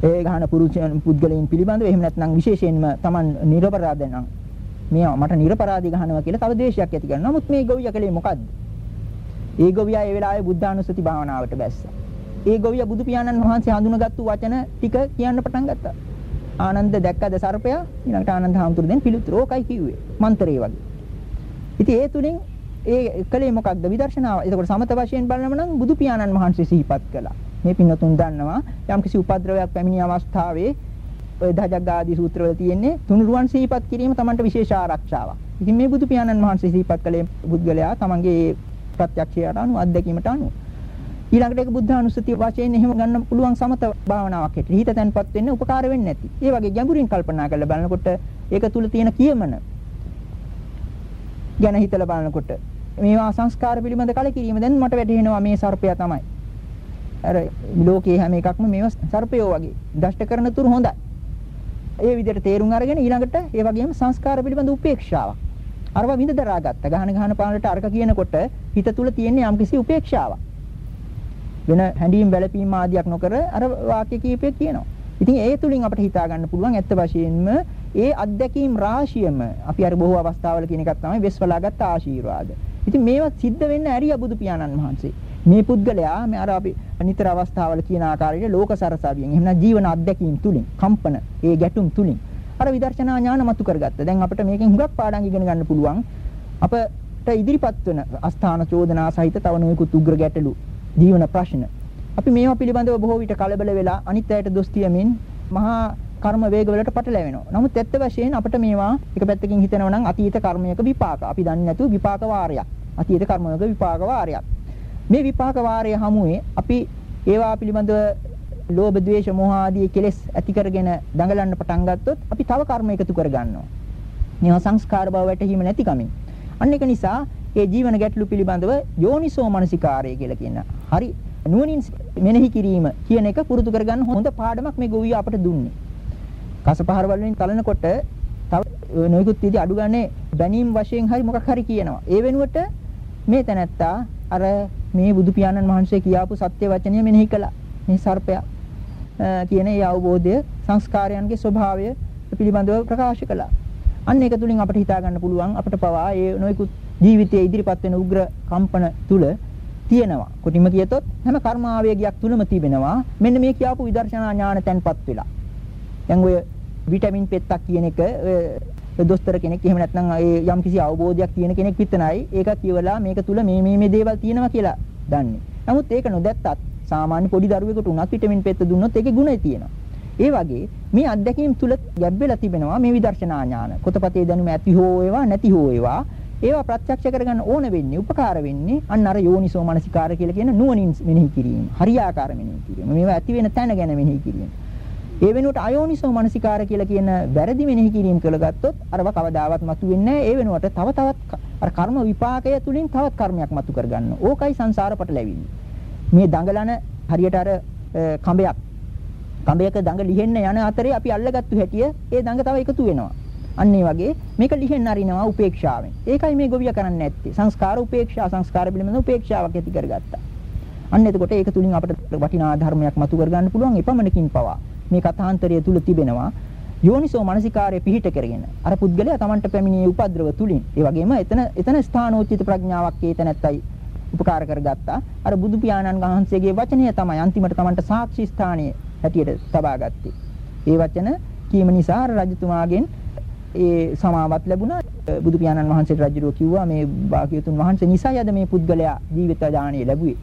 ඒ ගහන පුරුෂයන් පුද්ගලයන් පිළිබඳව එහෙම නැත්නම් විශේෂයෙන්ම Taman නිර්පරාද නම් මේ මට නිර්පරාදී ගහනවා කියලා තව ද්වේෂයක් ඇති කරනවා. නමුත් මේ ගොවිය කලේ මොකද්ද? ඒ ගොවියා ඒ වෙලාවේ බුද්ධානුස්සති භාවනාවට බැස්සා. ඒ ගොවියා බුදු පියාණන් වහන්සේ හඳුනගත්තු වචන ටික කියන්න පටන් ගත්තා. ආනන්ද දැක්කද සර්පයා? ඊළඟට ආනන්ද හාමුදුරු දැන් පිළිතුරු ඕකයි කිව්වේ. මන්තරේ වගේ. ඉතින් ඒ තුලින් ඒ කලේ මොකක්ද විදර්ශනාව. එතකොට සමත වශයෙන් බලනම නම් බුදු පියාණන් වහන්සේ සිහිපත් කළා. මේ පින්නතුන් දන්නවා යම්කිසි උපද්‍රවයක් පැමිණි අවස්ථාවේ ඔය දජග්ගාදී සූත්‍රවල තියෙන්නේ තුනුරුවන් සිහිපත් කිරීම Tamanට විශේෂ ආරක්ෂාවක්. ඉතින් මේ බුදු පියාණන් වහන්සේ සිහිපත් කළේ බුද්ධලයා Tamanගේ ප්‍රත්‍යක්ෂයට අනුව අත්දැකීමට අනුව. ඊළඟට ඒක බුද්ධානුස්සතිය වශයෙන් එහෙම ගන්න පුළුවන් සමත භාවනාවක් හැටියට. හිත තැන්පත් වෙන්න උපකාර වෙන්නේ නැති. ඒ වගේ ගැඹුරින් කල්පනා කරලා බලනකොට ඒක තුල තියෙන කියමන ගැන හිතලා බලනකොට මේවා සංස්කාර පිළිබඳ කලකිරීම දැන් මට වැටහෙනවා මේ සර්පයා තමයි. අර ලෝකයේ හැම එකක්ම මේවා සර්පයෝ වගේ. දෂ්ට කරන තුරු හොඳයි. ඒ විදිහට තේරුම් අරගෙන ඊළඟට ඒ වගේම සංස්කාර පිළිබඳ උපේක්ෂාවක්. අරව විඳ දරාගත්ත. ගහන ගහන පානට අරක කියනකොට හිත තුල තියෙන යම්කිසි උපේක්ෂාවක්. වෙන හැඬීම් වැළපීම් ආදියක් නොකර අර වාක්‍ය කීපයක් කියනවා. ඉතින් ඒ තුලින් අපිට හිතා ගන්න පුළුවන් ඇත්ත වශයෙන්ම ඒ අත්දැකීම් රාශියම අපි අර බොහෝ අවස්ථාවල කියන එකක් තමයි වෙස්වලාගත් ආශිර්වාද. ඉතින් මේවා සිද්ධ වෙන්න ඇරිය බුදු පියාණන් වහන්සේ. මේ පුද්ගලයා මේ අර අපි අනිතර අවස්ථාවල කියන ආකාරයට ලෝක සරසවියෙන් එහෙම ජීවන අත්දැකීම් තුලින් කම්පන ඒ ගැටුම් තුලින් අර විදර්ශනා ඥාන මතු කරගත්තා. දැන් අපිට මේකෙන් හුඟක් පාඩම් ඉගෙන ගන්න පුළුවන්. අපට ඉදිරිපත් වෙන අස්ථාන චෝදනා සහිත තව නොයෙකුත් උග්‍ර ගැටලු ජීවන ප්‍රශ්න. අපි මේවා පිළිබඳව බොහෝ විට කලබල වෙලා අනිත් අයට දොස් තියමින් මහා කර්ම වේගවලට පටලැවෙනවා. නමුත් ඇත්ත වශයෙන් අපිට මේවා එක පැත්තකින් හිතනවා නම් අතීත කර්මයක විපාක. අපි දන්නේ නැතුව විපාක වාරයක්. අතීත කර්මයක විපාක වාරයක්. මේ විපාක වාරය හමුවේ අපි ඒවා පිළිබඳව ලෝභ ද්වේෂ මෝහ ආදී කෙලෙස් ඇති කරගෙන දඟලන්න පටන් ගත්තොත් අපි තව කර්ම එකතු කර ගන්නවා. මේවා සංස්කාර බව වැටහීම නැතිකමින්. අන්න ඒක නිසා ඒ ජීවන ගැටලු පිළිබඳව යෝනිසෝ මනසිකාරය කියලා කියන. හරි නුවණින් මෙනෙහි කිරීම කියන එක පුරුදු කරගන්න හොඳ පාඩමක් මේ ගොවිය අපට දුන්නේ. කසපහර වලින් කලනකොට තව නොයෙකුත් විදි අඩු ගන්නේ බැනීම් වශයෙන් හරි මොකක් හරි කියනවා. ඒ වෙනුවට මේ තැනැත්තා අර මේ බුදු පියාණන් වහන්සේ කියාපු සත්‍ය වචනය මෙනෙහි කළා. මේ සර්පයා කියන ඒ අවබෝධය සංස්කාරයන්ගේ ස්වභාවය පිළිබඳව ප්‍රකාශ කළා. අන්න ඒක තුලින් අපිට හිතා ගන්න පුළුවන් අපිට පවා ඒ නොයෙකුත් ජීවිතයේ ඉදිරිපත් වෙන උග්‍ර කම්පන තුල තියෙනවා. කොටිම කියතොත් හැම කර්ම ආවේගයක් තුලම තිබෙනවා. මෙන්න මේ කියපු විදර්ශනා ඥාන තැන්පත් වෙලා. දැන් ඔය විටමින් පෙත්තක් කියන එක දොස්තර කෙනෙක් එහෙම නැත්නම් ඒ යම් කිසි අවබෝධයක් තියෙන කෙනෙක් විතරයි ඒක කියවලා මේක තුල මේ මේ මේ දේවල් තියෙනවා කියලා දන්නේ. නමුත් ඒක නොදැත්තත් සාමාන්‍ය පොඩි දරුවෙකුට උනත් විටමින් පෙත්ත දුන්නොත් ඒකේ ගුණය තියෙනවා. ඒ වගේ මේ අත්දැකීම් තුල ගැබ්බෙලා තිබෙනවා මේ විදර්ශනා ඥාන. කොතපතේ දැනුම ඇති හෝ ඒවා නැති හෝ ඒවා ඒවා ප්‍රත්‍යක්ෂ කරගන්න ඕන වෙන්නේ උපකාර වෙන්නේ අන්න අර යෝනිසෝ මනසිකාර කියලා කියන නුවණින් මෙනෙහි කිරීම. හරියාකාර මෙනෙහි කිරීම. මේවා ඇති වෙන තැන ගැන මෙනෙහි කිරීම. ඒ වෙනුවට අයෝනිසෝ මනසිකාර කියලා කියන වැරදි මෙනෙහි කිරීම කළ ගත්තොත් අරව කවදාවත් මතුවෙන්නේ නැහැ. ඒ වෙනුවට තව තවත් අර කර්ම විපාකය තුලින් තවත් කර්මයක් මතු කරගන්න. ඕකයි සංසාර පටලැවිලි. මේ දඟලන හරියට අර කඹයක් කඹයක දඟ ලිහෙන්න යන අතරේ අපි අල්ලගත්තු හැටිය ඒ දඟ තව එකතු වෙනවා. අන්න ඒ වගේ මේක ලිහෙන්න අරිනවා උපේක්ෂාවෙන්. ඒකයි මේ ගොවිය කරන්නේ නැත්තේ. සංස්කාර උපේක්ෂා සංස්කාර පිළිබඳ උපේක්ෂාවක් ඇති කරගත්තා. අන්න එතකොට ඒක තුලින් අපිට වටිනා ධර්මයක් මතු කරගන්න පුළුවන් එපමණකින් පවා. මේ කථාන්තරය තුල තිබෙනවා යෝනිසෝ මනසිකාරය පිහිට කරගෙන අර පුද්ගලයා Tamanට පැමිණියේ උපද්‍රව තුලින් ඒ වගේම එතන එතන ස්ථානෝචිත ප්‍රඥාවක් ඒතනත්තයි උපකාර කරගත්තා අර බුදු පියාණන් වහන්සේගේ වචනය තමයි අන්තිමට Tamanට සාක්ෂි ස්ථානීය හැටියට තබා ගත්තේ ඒ වචන කීම නිසා රජතුමාගෙන් ඒ සමාවත් ලැබුණා බුදු පියාණන් වහන්සේට රජුරෝ කිව්වා මේ භාග්‍යතුන් වහන්සේ නිසායි අද මේ පුද්ගලයා ජීවිත දාණය ලැබුවේ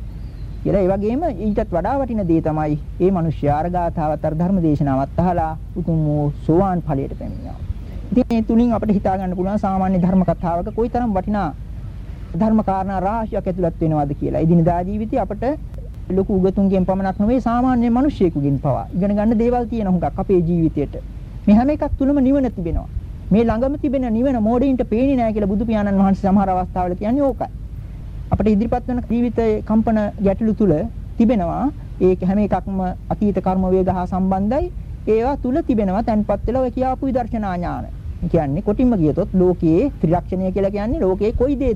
කියලා ඒ වගේම ඊටත් වඩා වටින දේ තමයි මේ මිනිස්යා අරගාතාවත් අර ධර්ම දේශනාවත් අහලා උතුම් වූ සෝවාන් ඵලයට පැමිණෙනවා. ඉතින් මේ තුලින් අපිට හිතා ගන්න පුළුවන් සාමාන්‍ය ධර්ම කතාවක කොයිතරම් වටිනා ධර්ම කාරණා රාශියක් ඇතුළත් වෙනවද කියලා. එදිනදා ජීවිතේ අපිට ලොකු උගතුන්ගෙන් පමණක් නෙවෙයි සාමාන්‍ය මිනිස්සෙකුගෙන් පවා ඉගෙන ගන්න දේවල් තියෙන හුඟක් අපේ ජීවිතේට. මේ හැම එකක් තුලම නිවන තිබෙනවා. මේ ළඟම තිබෙන නිවන මෝඩයින්ට පේන්නේ නැහැ කියලා බුදු පියාණන් වහන්සේ සමහර අවස්ථාවල කියන්නේ ඕකයි. අපිට ඉදිරිපත් වෙන ජීවිතයේ කම්පන ගැටලු තුල තිබෙනවා ඒක හැම එකක්ම අතීත කර්ම වේග හා සම්බන්ධයි ඒවා තුල තිබෙනවා තැන්පත් වෙලා ඔය කියාපු විදර්ශනා ඥාන. කියන්නේ කොටින්ම කියතොත් ලෝකයේ ත්‍රිලක්ෂණය කියලා කියන්නේ ලෝකයේ කොයි දේ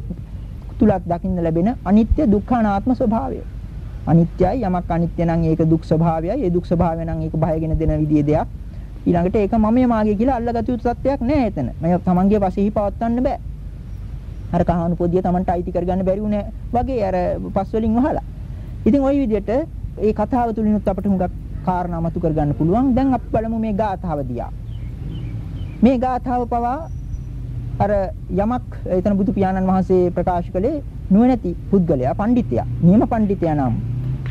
තුලක් දකින්න ලැබෙන අනිත්‍ය දුක්ඛ අනාත්ම ස්වභාවය. අනිත්‍යයි යමක් අනිත්‍ය නම් ඒක දුක් ස්වභාවයයි. ඒ දුක් ස්වභාවය නම් ඒක බයගෙන දෙන විදිහේ දෙයක්. ඊළඟට ඒක මමයේ මාගේ කියලා අල්ලගත යුතු සත්‍යයක් නෑ එතන. මම තමන්ගේ වශයෙන් පවත්වන්න බෑ. අර කහවණු පොදිය Tamanට අයිති කරගන්න බැරි වුණේ වගේ අර පස් වලින් වහලා. ඉතින් ওই විදිහට ඒ කතාව තුලිනුත් අපිට හුඟක් කාරණා මතු කරගන්න පුළුවන්. දැන් අපි බලමු මේ ගාථාව දිහා. මේ ගාථාව පවා අර යමක් එතන බුදු පියාණන් වහන්සේ ප්‍රකාශ කළේ නුවණැති පුද්ගලයා පඬිතයා නියම පඬිතයා නම්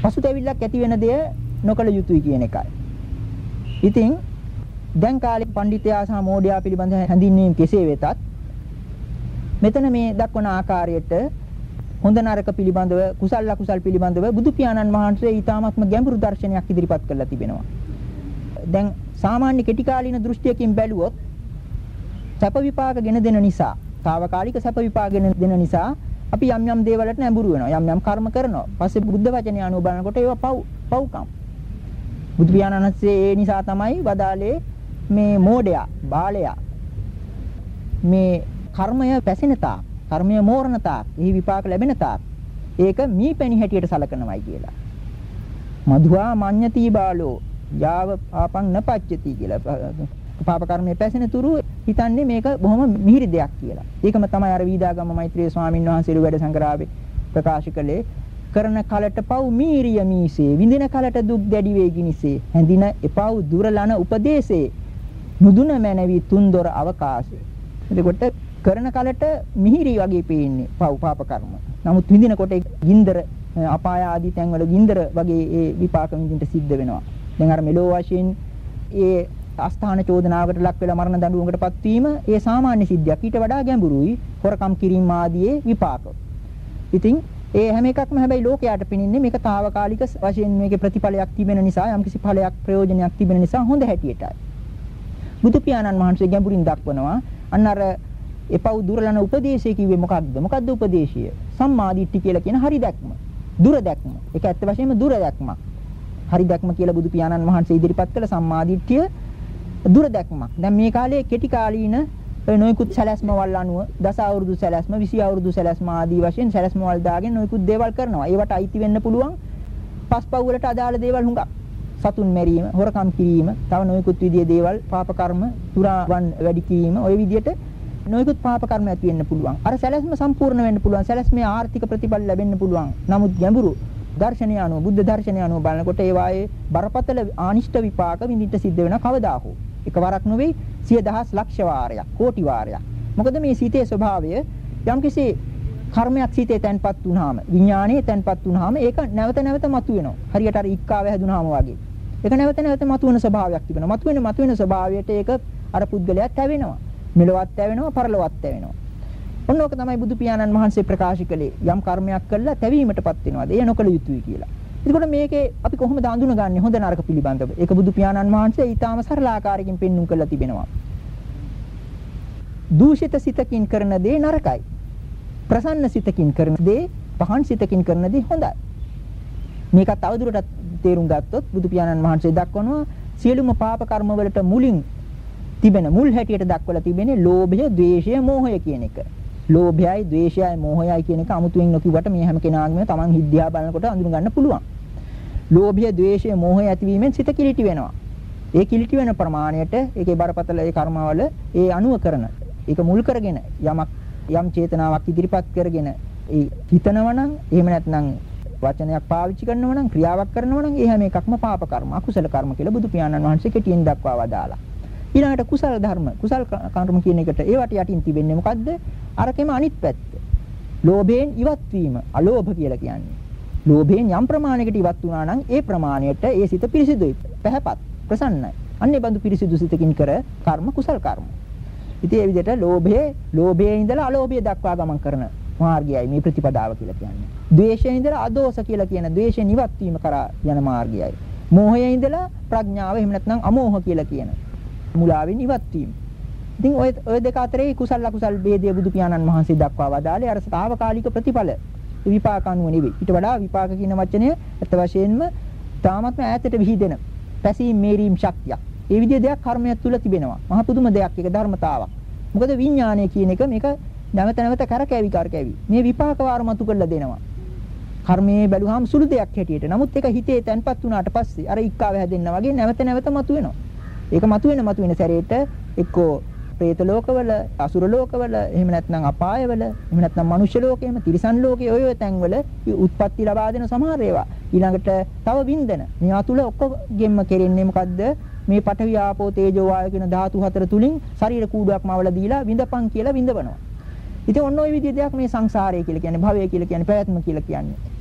පසුතැවිල්ලක් ඇති වෙන දේ නොකළ යුතුයි කියන එකයි. ඉතින් දැන් කාලේ පඬිතයා සහ මෝඩයා පිළිබඳ හැඳින්වීම කෙසේ වෙතත් මෙතන මේ දක්වන ආකාරයට හොඳ නරක පිළිබඳව කුසල අකුසල් පිළිබඳව බුදු පියාණන් වහන්සේ ඊ타මත්ම ගැඹුරු දර්ශනයක් ඉදිරිපත් කරලා තිබෙනවා. දැන් සාමාන්‍ය කෙටි කාලීන දෘෂ්ටියකින් බැලුවොත් සැප විපාක ගෙන දෙන නිසා, తాවකාලික සැප විපාක ගෙන දෙන නිසා අපි යම් යම් දේවල්ට නැඹුරු වෙනවා. යම් යම් කර්ම කරනවා. පස්සේ බුද්ධ වචනේ අනුව බලනකොට ඒවා පව් පව්කම්. බුදු පියාණන් වහන්සේ ඒ නිසා තමයි වදාලේ මේ මෝඩයා, බාලයා මේ කර්මය පැසෙන තාක්, කර්මය මෝරණ තාක්, එහි විපාක ලැබෙන තාක් ඒක මීපැණි හැටියට සලකනවායි කියලා. මధుවා මඤ්ඤති බාලෝ යාව පාපං නපච්චති කියලා. පාප කර්මයේ පැසෙන තුරු හිතන්නේ මේක බොහොම මිහිරි දෙයක් කියලා. ඒකම තමයි අර වීදාගම මෛත්‍රී ස්වාමීන් වහන්සේළු වැඩ සංග්‍රහවේ ප්‍රකාශ කළේ කරන කලට පව් මීරිය මීසේ විඳින කලට දුක් දැඩි වේගිනිසේ හැඳින එපව් දුරලන උපදේශේ නුදුන මැනවි තුන්දොර අවකාශය. එතකොට කරන කලට මිහිරි වගේ පේන්නේ පව් පාප කර්ම. නමුත් විඳිනකොට ගින්දර අපාය ආදී තැන්වල ගින්දර වගේ ඒ විපාක විඳින්න සිද්ධ වෙනවා. දැන් අර මෙලෝ වශයෙන් ඒ අස්ථාන චෝදනාවකට ලක් වෙලා මරණ දඬුවමකටපත් වීම ඒ සාමාන්‍ය සිද්ධියක්. ඊට වඩා ගැඹුරුයි හොරකම් කිරීම ආදී විපාක. ඉතින් ඒ හැම එකක්ම හැබැයි ලෝකයට පිනින්නේ මේක తాවකාලික වශයෙන් මේකේ ප්‍රතිඵලයක් තිබෙන නිසා යම්කිසි ඵලයක් ප්‍රයෝජනයක් තිබෙන නිසා හොඳ හැටියටයි. බුදු පියාණන් වහන්සේ ගැඹුරින් දක්වනවා අන්න අර එපව් දුරලන උපදේශය කිව්වේ මොකක්ද? මොකක්ද උපදේශය? සම්මාදිට්ඨි කියලා කියන හරි දැක්ම. දුර දැක්ම. ඒක ඇත්ත වශයෙන්ම දුර දැක්මක්. හරි දැක්ම කියලා බුදු පියාණන් වහන්සේ ඉදිරිපත් කළ සම්මාදිට්ඨිය දුර දැක්මක්. දැන් මේ කාලේ කෙටි කාලීන නොයෙකුත් සැලැස්ම වල අනුව දස අවුරුදු සැලැස්ම 20 අවුරුදු සැලැස්ම ආදී වශයෙන් සැලැස්ම වල දාගෙන නොයෙකුත් දේවල් කරනවා. ඒවට අයිති වෙන්න පුළුවන් පස්පව් වලට අදාළ දේවල් හුඟක්. සතුන් මැරීම, හොරකම් කිරීම, තව නොයෙකුත් විදිහේ දේවල්, පාප කර්ම, තුරාවන් වැඩි කිරීම, ওই විදිහට නොයෙකුත් පාප කර්ම ඇති වෙන්න පුළුවන්. අර සැලැස්ම සම්පූර්ණ වෙන්න පුළුවන්. සැලැස්මේ ආර්ථික ප්‍රතිඵල ලැබෙන්න පුළුවන්. නමුත් ගැඹුරු දර්ශනය අනුව බුද්ධ දර්ශනය අනුව බලනකොට ඒවායේ බරපතල ආනිෂ්ඨ විපාක විඳින්න සිද්ධ වෙන කවදා හෝ එකවරක් නෙවෙයි සිය දහස් ලක්ෂ වාරයක් කෝටි වාරයක් මොකද මේ සිතේ ස්වභාවය යම්කිසි කර්මයක් සිතේ තැන්පත් වුනහම විඥානයේ තැන්පත් වුනහම ඒක නැවත නැවත මතුවෙනවා හරියට අර ඉක්කාව හැදුනහම වගේ ඒක නැවත නැවත මතුවෙන ස්වභාවයක් තිබෙනවා මතුවෙන මතුවෙන ස්වභාවයට ඒක අර පුද්ගලයාත් ඇවෙනවා මෙලොවත් ඇවෙනවා පරලොවත් ඇවෙනවා ඔන්න ඕක තමයි බුදු පියාණන් වහන්සේ ප්‍රකාශ කළේ යම් කර්මයක් කළා තැවීමටපත් වෙනවාද එය නොකළ යුතුයි කියලා. එතකොට මේකේ අපි කොහොමද අඳුනගන්නේ හොඳ නරක පිළිබඳව? ඒක බුදු පියාණන් වහන්සේ ඊටාම සරල ආකාරයකින් පෙන්눔 කරලා තිබෙනවා. දූෂිත සිතකින් කරන දේ නරකයි. ප්‍රසන්න සිතකින් කරන දේ පහන් සිතකින් කරන දේ හොඳයි. මේක තවදුරටත් තේරුම් ගත්තොත් බුදු පියාණන් වහන්සේ දක්වනවා සියලුම පාප කර්ම වලට මුලින් තිබෙන මුල් හැටියට දක්වලා තිබෙන්නේ ලෝභය, ද්වේෂය, මෝහය කියන එක. ලෝභයයි, ද්වේෂයයි, මෝහයයි කියන එක අමුතුවෙන් නොකියුවට මේ හැම කෙනාගේම Taman හිද්දියා බලනකොට අඳුන ගන්න පුළුවන්. ලෝභය, ද්වේෂය, මෝහය ඇතිවීමෙන් සිත කිලිටි වෙනවා. ඒ කිලිටි වෙන ප්‍රමාණයට ඒකේ බරපතල ඒ කර්මවල ඒ අනුව කරන ඒක මුල් කරගෙන යමක් යම් චේතනාවක් ඉදිරිපත් කරගෙන ඒ හිතනවා නම් එහෙම නැත්නම් වචනයක් පාවිච්චි කරනවා නම් ක්‍රියාවක් කරනවා නම් ඒ හැම එකක්ම පාප කර්ම අකුසල කර්ම කියලා බුදු පියාණන් වහන්සේ කෙටියෙන් දක්වා වදාලා. ඊළඟට කුසල ධර්ම කුසල කර්ම කියන එකට ඒවට යටින් තිබෙන්නේ මොකද්ද? අරකෙම අනිත් පැත්ත. ලෝභයෙන් ඉවත් වීම අලෝභ කියලා කියන්නේ. ලෝභයෙන් යම් ප්‍රමාණයකට ඉවත් වුණා නම් ඒ ප්‍රමාණයට ඒ සිත පිරිසිදුයි, පැහැපත්, ප්‍රසන්නයි. අන්නේ බඳු පිරිසිදු සිතකින් කර කර්ම කුසල කර්ම. ඉතින් ඒ විදිහට ලෝභයේ ලෝභයේ ඉඳලා අලෝභය දක්වා ගමන් කරන මාර්ගයයි මේ ප්‍රතිපදාව කියලා කියන්නේ. ද්වේෂයේ ඉඳලා අදෝස කියලා කියන ද්වේෂයෙන් ඉවත් වීම කරා යන මාර්ගයයි. මෝහයේ ඉඳලා ප්‍රඥාව එහෙම නැත්නම් අමෝහ කියලා කියන මුලාවෙන් ඉවත් වීම. ඉතින් ඔය ඔය දෙක අතරේ කුසල අකුසල් ભેදය බුදු පියාණන් වහන්සේ දක්වා වදාළේ අර සාවකාලික ප්‍රතිඵල විපාක අනුව නෙවෙයි. ඊට වඩා විපාක කියන වචනය අත් වශයෙන්ම තාමත්ම ඈතට විහිදෙන පැසීම් මේරීම් ශක්තියක්. ඒ විදිහේ දෙයක් කර්මයක් තුල තිබෙනවා. මහ පුදුම දෙයක් ඒක ධර්මතාවක්. මොකද විඥානය කියන එක මේක නැවත නැවත කරකැවි කරකැවි. මේ විපාක වාර මතු කරලා දෙනවා. කර්මයේ බැලුවාම සුළු දෙයක් හැටියට. නමුත් ඒක හිතේ තැන්පත් වුණාට පස්සේ අර ඉක්කාව හැදෙන්න වගේ නැවත නැවත මතුවෙනවා. ඒක මතුවෙන මතුවෙන සැරේට එක්කෝ പ്രേත ලෝකවල, අසුර ලෝකවල, එහෙම නැත්නම් අපායවල, එහෙම නැත්නම් මනුෂ්‍ය ලෝකෙම, තිරිසන් ලෝකයේ ඔය ඔය තැන්වල උත්පත්ති ලබා දෙන සමහර ඒවා. ඊළඟට තව වින්දන. මේවා තුල ඔක්කොගෙම කෙරෙන්නේ මොකද්ද? මේ පඨවි ආපෝ තේජෝ වායු කියන ධාතු හතර තුලින් ශරීර කූඩුවක්ම අවල දීලා විඳපන් කියලා විඳවනවා. ඉතින් ඔන්න ඔය විදිහේ දෙයක් මේ සංසාරය කියලා කියන්නේ භවය කියලා කියන්නේ පැවැත්ම කියලා කියන්නේ.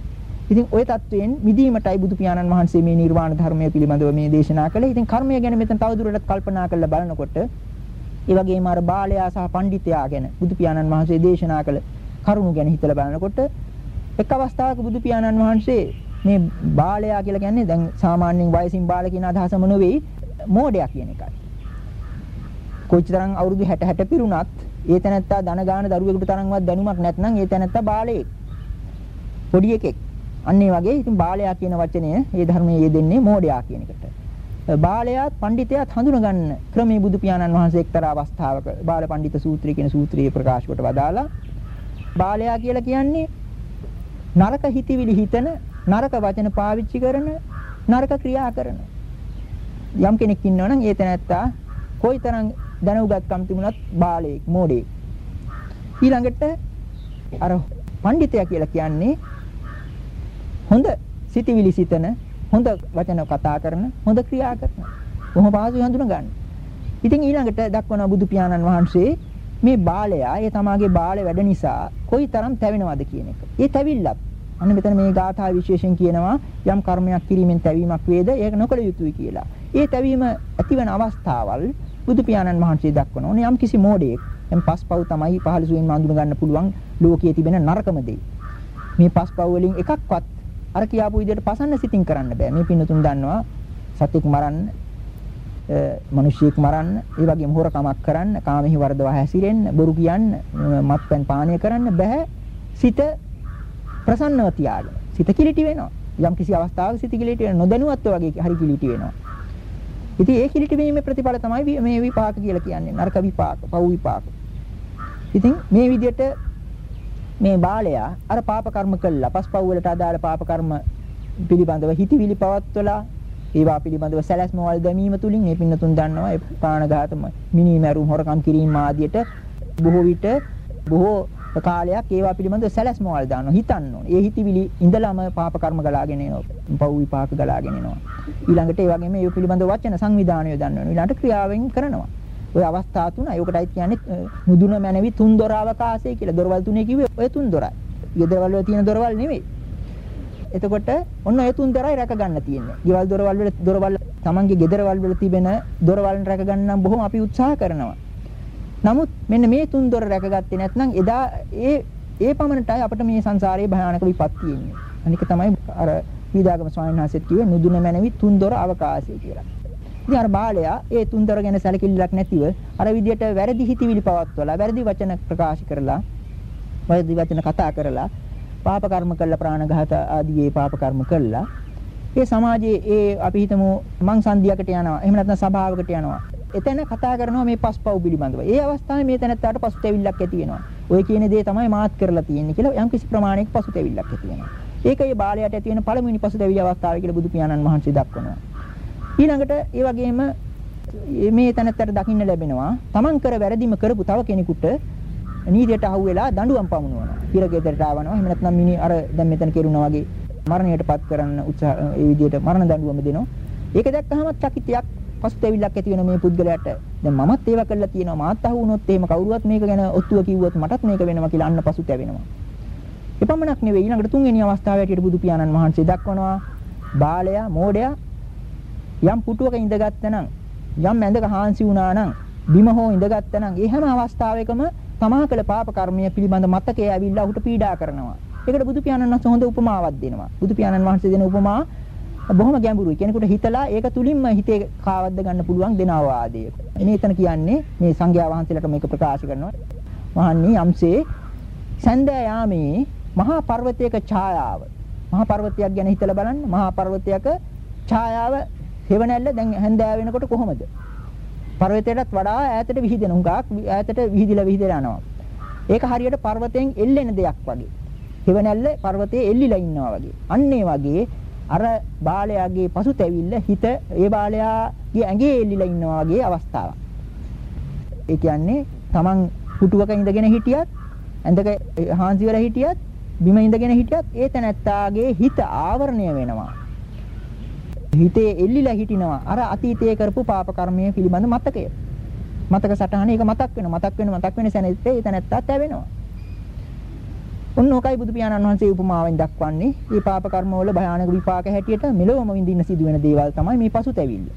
ඉතින් ওই தත්වයෙන් මිදීමටයි බුදු පියාණන් වහන්සේ මේ නිර්වාණ ධර්මය පිළිබඳව මේ දේශනා කළේ. ඉතින් කර්මය ගැන මෙතන තවදුරටත් කල්පනා කරලා බලනකොට ඒ වගේම අර බාලයා සහ පඬිතයා ගැන බුදු පියාණන් වහන්සේ දේශනා කළ කරුණු ගැන හිතලා බලනකොට එක් අවස්ථාවක බුදු පියාණන් වහන්සේ මේ බාලයා කියලා කියන්නේ දැන් සාමාන්‍යයෙන් වයසින් බාල කියන අදහසම නෙවෙයි මෝඩයා කියන එකයි. කොච්චතරම් අවුරුදු 60 60 පිරුණත් ඒ තැනත්තා ධන ගාන දරුවෙකුට තරම්වත් දැනුමක් නැත්නම් ඒ තැනත්තා බාලයෙක්. පොඩි එකෙක්. අන්න ඒ වගේ ඉතින් බාලයා කියන වචනය මේ ධර්මයේ යෙදෙන්නේ මෝඩයා කියන එකට. බාලයාත් පඬිතයාත් හඳුන ගන්න ක්‍රමයේ බුදු පියාණන් වහන්සේ එක්තරා අවස්ථාවක බාල පඬිත සූත්‍රය කියන සූත්‍රයේ ප්‍රකාශ කොට වදාලා බාලයා කියලා කියන්නේ නරක හිතවිලි හිතන නරක වචන පාවිච්චි කරන නරක ක්‍රියා කරන යම් කෙනෙක් ඉන්නවා නම් ඒ තැනැත්තා කොයිතරම් දැනුගත්කම් තිබුණත් බාලයෙක් මෝඩයෙක් ඊළඟට අර පඬිතයා කියලා කියන්නේ හොඳ සිතවිලි සිතන හොඳ වචන කතා කරන හොඳ ක්‍රියා කරන කොහොම පාසු හඳුන ගන්න. ඉතින් ඊළඟට දක්වන බුදු පියාණන් වහන්සේ මේ බාලයා ඒ තමාගේ බාලය වැඩ නිසා කොයිතරම් තැවෙනවද කියන එක. ඒ තැවිල්ලත් අන්න මෙතන මේ ගාථා විශේෂයෙන් කියනවා යම් කර්මයක් කිරීමෙන් තැවීමක් වේද ඒක නොකළ යුතුයි කියලා. ඒ තැවීම ඇතිවන අවස්ථාවල් බුදු පියාණන් වහන්සේ දක්වනවා. ඕනේ යම් කිසි මෝඩයෙක් දැන් පස්පව් තමයි පහළසුවෙන් අඳුන ගන්න පුළුවන් ලෝකයේ තිබෙන නරකම දේ. මේ පස්පව් වලින් එකක්වත් අර කියාපු විදිහට පසන්න සිතින් කරන්න බෑ. මේ පින්නතුන් දන්නවා සත්‍යක් මරන්න මිනිසියෙක් මරන්න, ඒ වගේම හොරකමක් කරන්න, කාමෙහි වර්ධව හැසිරෙන්න, බොරු කියන්න, මත්පැන් පානය කරන්න බෑ. සිත ප්‍රසන්නව තියාගෙන. සිත කිලිටි වෙනවා. යම් කිසි අවස්ථාවක සිත කිලිටි වෙන නොදැනුවත්ව වගේ හරි කිලිටි වෙනවා. ඉතින් ඒ කිලිටි වීමේ ප්‍රතිඵල තමයි මේ විපාක කියලා කියන්නේ. නරක විපාක, පව් විපාක. ඉතින් මේ විදිහට මේ බාලයා අර පාප කර්ම කළා. පස්පව් වලට අදාළ පාප කර්ම පිළිබඳව හිතවිලි පවත්වලා ඒවා පිළිබඳව සැලැස්ම වල දැමීම තුලින් මේ පින්නතුන් දන්නවා ඒ ප්‍රාණඝාතම මිනිමැරුම් හොරකම් කිරීම ආදියට බොහෝ විට බොහෝ කාලයක් ඒවා පිළිබඳව සැලැස්ම වල දානවා හිතන්න ඕනේ. ඒ හිතවිලි ඉඳලාම පාප කර්ම ගලාගෙන එනවා. පව් විපාක ගලාගෙන එනවා. ඊළඟට ඒ වගේම ඒ පිළිබඳව වචන සංවිධානය යොදන්න ඕනේ. ඊළඟට ක්‍රියාවෙන් කරනවා. ඔය අවස්ථා තුනයි. ඔකටයි කියන්නේ මුදුන මැනවි තුන් දොර අවකාශය කියලා. දොරවල් තුනේ කිව්වේ ඔය තුන් දොරයි. ගෙදරවල වල තියෙන දොරවල් නෙමෙයි. එතකොට ඔන්න ඔය තුන් දොරයි රැක ගන්න තියෙන්නේ. ගෙවල් දොරවල් වල දොරවල් තමන්ගේ ගෙදරවල් වල තිබෙන දොරවල් රැක ගන්න නම් බොහොම අපි උත්සාහ කරනවා. නමුත් මෙන්න මේ තුන් දොර රැකගත්තේ නැත්නම් එදා ඒ ඒ පමණටයි අපිට මේ සංසාරයේ භයානක විපත් තියෙන්නේ. අනික තමයි අර පීදාගම ස්වාමීන් වහන්සේත් කිව්වේ නුදුන මැනවි තුන් දොර අවකාශය කියලා. ඉතින් අර බාලයා ඒ තුන් දොර ගැන සැලකිල්ලක් නැතිව අර විදියට වැරදි හිතවිලි පවත්වලා වැරදි වචන ප්‍රකාශ කරලා වැරදි වචන කතා කරලා පාප කර්ම කළා ප්‍රාණඝාත ආදී පාප කර්ම කළා ඒ සමාජයේ ඒ අපි හිතමු මං සංදියකට යනවා එහෙම නැත්නම් සභාවකට යනවා එතන කතා කරනවා මේ පස්පව් පිළිබඳව. ඒ අවස්ථාවේ මේ තැනත්තාට පසුතැවිල්ලක් ඇති වෙනවා. ඔය කියන දේ තමයි මාත් කරලා තියෙන්නේ කියලා යම් කිසි ප්‍රමාණයක පසුතැවිල්ලක් ඇති වෙනවා. ඒක ඒ බාලයට ඇති වෙන පළමුවෙනි පසුතැවිලි අවස්ථාවයි කියලා බුදු පියාණන් වහන්සේ දක්වනවා. ඊළඟට ඒ වගේම මේ තැනත්තට දකින්න ලැබෙනවා තමන් කර වැරදිම කරපු තව කෙනෙකුට නීතියට අහු වෙලා දඬුවම් පමුණවනවා. පිරගෙදරට ආවනවා. එහෙම නැත්නම් මිනි අර දැන් මෙතන කෙරුණා වගේ මරණයටපත් කරන්න උත්සාහ ඒ විදිහට මරණ දඬුවම දෙනවා. ඒක දැක්කහම චකිතයක් පසුතැවිල්ලක් ඇති වෙන මේ පුද්ගලයාට දැන් මමත් ඒවා කළා තියෙනවා මාත් අහු වුණොත් එහෙම කවුරුවත් මේක ගැන ඔත්තුව කිව්වොත් මටත් මේක වෙනවා කියලා අන්න පසුතැවෙනවා. එපමණක් නෙවෙයි ඊළඟට තුන්වෙනි අවස්ථාවේ හැටියට බුදු පියාණන් වහන්සේ දක්වනවා බාලයා මෝඩයා යම් පුටුවක ඉඳගත්තා නම් යම් ඇඳක හාන්සි වුණා නම් බිම හෝ ඉඳගත්තා නම් ඒ හැම අවස්ථාවකම තමා කළ පාප කර්මය පිළිබඳ මතකයේ ඇවිල්ලා ඔහුට පීඩා කරනවා. ඒකට බුදු පියාණන් වහන්සේ හොඳ උපමාවක් දෙනවා. බුදු පියාණන් වහන්සේ දෙන උපමා බොහොම ගැඹුරුයි. කෙනෙකුට හිතලා ඒක තුලින්ම හිතේ කාවද්ද ගන්න පුළුවන් දෙන අවවාදයක. මේ එතන කියන්නේ මේ සංඝයා වහන්සේලාට මේක ප්‍රකාශ කරනවා. මහන්නේ යම්සේ සන්දෑ යාමේ මහා පර්වතයක ඡායාව. මහා පර්වතයක් ගැන හිතලා බලන්න. මහා පර්වතයක ඡායාව හෙවණැල්ල දැන් හැන්දෑව වෙනකොට කොහොමද? පර්වතයටත් වඩා ඈතට විහිදෙන උඟක් ඈතට විහිදිලා විහිදලා යනවා. ඒක හරියට පර්වතයෙන් එල්ලෙන දෙයක් වගේ. හෙවණැල්ල පර්වතයේ එල්ලිලා ඉන්නවා වගේ. අන්න ඒ වගේ අර බාලයාගේ පසුතැවිල්ල හිත ඒ බාලයාගේ ඇඟේ එල්ලිලා ඉන්නවා වගේ අවස්ථාවක්. ඒ කියන්නේ Taman පුටුවක ඉඳගෙන හිටියත් ඇඳක හාන්සි වෙලා හිටියත් බිම ඉඳගෙන හිටියත් ඒ තැනැත්තාගේ හිත ආවරණය වෙනවා. හිතේ එල්ලිලා හිටිනවා අර අතීතයේ කරපු පාප කර්මයේ පිළිබඳ මතකය. මතක සටහන ඒක මතක් වෙනවා. මතක් වෙන මතක් වෙන සැනෙත් ඒ තැනැත්තා තැවෙනවා. ඔන්න ඕකයි බුදු පියාණන් වහන්සේ උපමාවෙන් දක්වන්නේ. මේ පාප කර්ම වල භයානක විපාක හැටියට මෙලොවම විඳින්න සිදුවෙන දේවල් තමයි මේ පසුතැවිල්ල.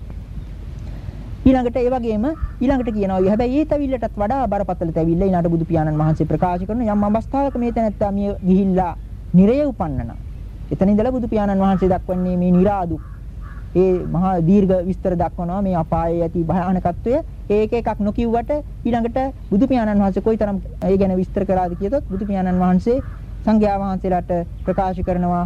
ඊළඟට ඒ වගේම ඊළඟට කියනවා හැබැයි ඒ තැවිල්ලටත් වඩා බරපතල තැවිල්ල ඊළඟට බුදු පියාණන් වහන්සේ ප්‍රකාශ කරන යම් අවස්ථාවක මේ තැනැත්තා මිය ගිහිල්ලා නිරය උපන්නන. එතන ඉඳලා බුදු පියාණන් වහන්සේ දක්වන්නේ මේ නිරාදුක් ඒ මහා දීර්ඝ විස්තර දක්වනවා මේ අපායේ ඇති භයානකත්වය ඒක එකක් නොකියුවට ඊළඟට බුදු පියාණන් වහන්සේ කොයිතරම් ඒ ගැන විස්තර කරාද කියතොත් බුදු පියාණන් වහන්සේ සංඝයා වහන්සේලාට ප්‍රකාශ කරනවා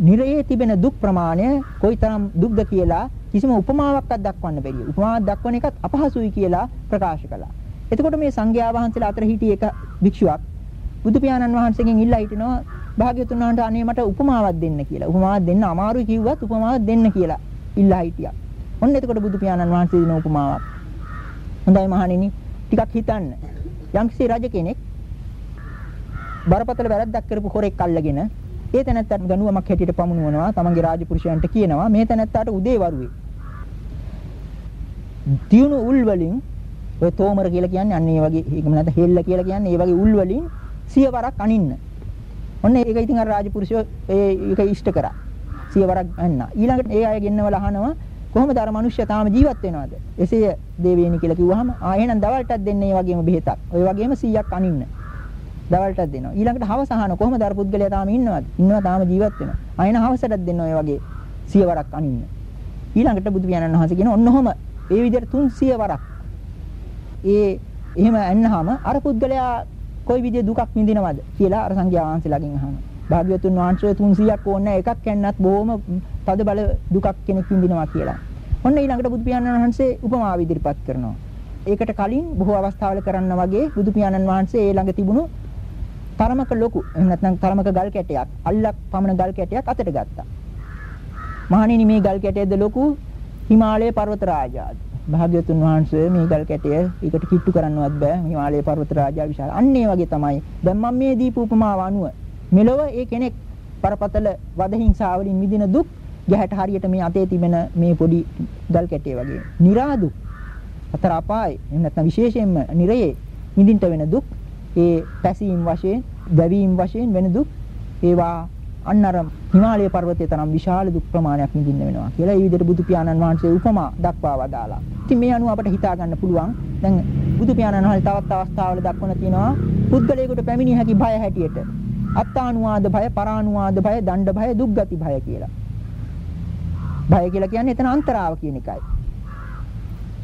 නිරයේ තිබෙන දුක් ප්‍රමාණය කොයිතරම් දුක්ද කියලා කිසිම උපමාවක්වත් දක්වන්න බැරිය. උපමාවක් දක්වන එකත් අපහසුයි කියලා ප්‍රකාශ කළා. එතකොට මේ සංඝයා වහන්සේලා අතර හිටි එක භික්ෂුවක් බුදු පියාණන් වහන්සේගෙන් ඉල්ලා හිටිනවා භාග්‍යතුන් වහන්සේ අනේ මට උපමාවක් දෙන්න කියලා. උපමාවක් දෙන්න අමාරුයි කිව්වත් උපමාවක් දෙන්න කියලා ඉල්ලා හිටියා. ඔන්න එතකොට බුදු පියාණන් වහන්සේ දෙන උපමාවක්. හොඳයි මහණෙනි ටිකක් හිතන්න. යම්කිසි රජ කෙනෙක් බරපතල වැරද්දක් කරපු හොරෙක් අල්ලගෙන ඒ තැනැත්තාට ගනුවමක් හැටියට පමුණුවනවා තමන්ගේ රාජපුරුෂයන්ට කියනවා මේ තැනැත්තාට උදේ වරුවේ තියුණු උල් වලින් ඔය තෝමර කියලා කියන්නේ අන්න ඒ වගේ ඒකම නැත්නම් හෙල්ල කියලා කියන්නේ ඒ වගේ උල් වලින් සිය වරක් අනින්න ඔන්න ඒක ඉතින් අර රාජපුරුෂයෝ ඒ ඒක ඉෂ්ට කරා. සියවරක් ඇන්නා. ඊළඟට ඒ අය ගෙන්නවල අහනවා කොහොමද අර මිනිස්සයා තාම ජීවත් වෙනවද? එසේ දේවේනි කියලා කිව්වහම ආ එහෙනම් දවල්ටත් දෙන්න ඒ වගේම බෙහෙතක්. ඔය වගේම 100ක් අනින්න. දවල්ටත් දෙනවා. ඊළඟට හවස අහන කොහොමද අර පුද්ගලයා තාම ඉන්නවද? ඉන්නවා තාම ජීවත් වෙනවා. ආ එහෙනම් හවසටත් දෙන්න ඔය වගේ 100 වරක් අනින්න. ඊළඟට බුදු පියාණන් වහන්සේ කියන ඔන්නෝම ඒ විදිහට 300 වරක්. ඒ එහෙම ඇන්නහම අර පුද්ගලයා කොයි විදිහේ දුකක් විඳිනවද කියලා අර සංඝයා වහන්සේලාගෙන් අහනවා. භාග්‍යවතුන් වහන්සේ 300ක් ඕනේ එකක් කන්නත් බොහොම තද බල දුකක් කෙනෙක් විඳිනවා කියලා. ඔන්න ඊළඟට බුදු පියාණන් වහන්සේ උපමාව ඉදිරිපත් කරනවා. ඒකට කලින් බොහෝ අවස්ථාවල කරන්න වගේ බුදු පියාණන් වහන්සේ ඒ ළඟ තිබුණු තරමක ලොකු එහෙම නැත්නම් තරමක ගල් කැටයක් අල්ලක් පමණ ගල් කැටයක් අතට ගත්තා. මහණෙනි මේ ගල් කැටයද ලොකු හිමාලය පර්වත රාජාද. භාග්‍යතුන් වහන්සේ මේ ගල් කැටය ඒකට කිට්ටු කරන්නවත් බෑ හිමාලය පර්වත රාජා විශාල. අන්න ඒ වගේ තමයි. දැන් මම මේ දීප උපමාව අනුව මෙලොව ඒ කෙනෙක් පරපතල වද හිංසා වලින් මිදින දුක් ගැහැට හරියට මේ අතේ තිබෙන මේ පොඩි ගල් කැටය වගේ. निराදු අතර අපායි එහෙම නැත්නම් විශේෂයෙන්ම නිරයේ මිදින්ට වෙන දුක් ඒ පැසීම් වශයෙන්, දැවීම් වශයෙන් වෙන දුක් ඒවා අන්න අර හිමාලය පර්වතයේ තරම් විශාල දුක් ප්‍රමාණයක් විඳින්න වෙනවා කියලා ඒ විදිහට බුදු පියාණන් වහන්සේ උපමා දක්වා වදාලා. ඉතින් මේ අනුව අපට හිතා ගන්න පුළුවන් දැන් බුදු පියාණන් වහන්සේ තවත් අවස්ථාවල දක්වන තියෙනවා පුද්ගලයාට පැමිණිය හැකි භය හැටියට අත්තානුවාද භය, පරානුවාද භය, දණ්ඩ භය, දුක්ගති භය කියලා. භය කියලා කියන්නේ එතන අන්තරාව කියන එකයි.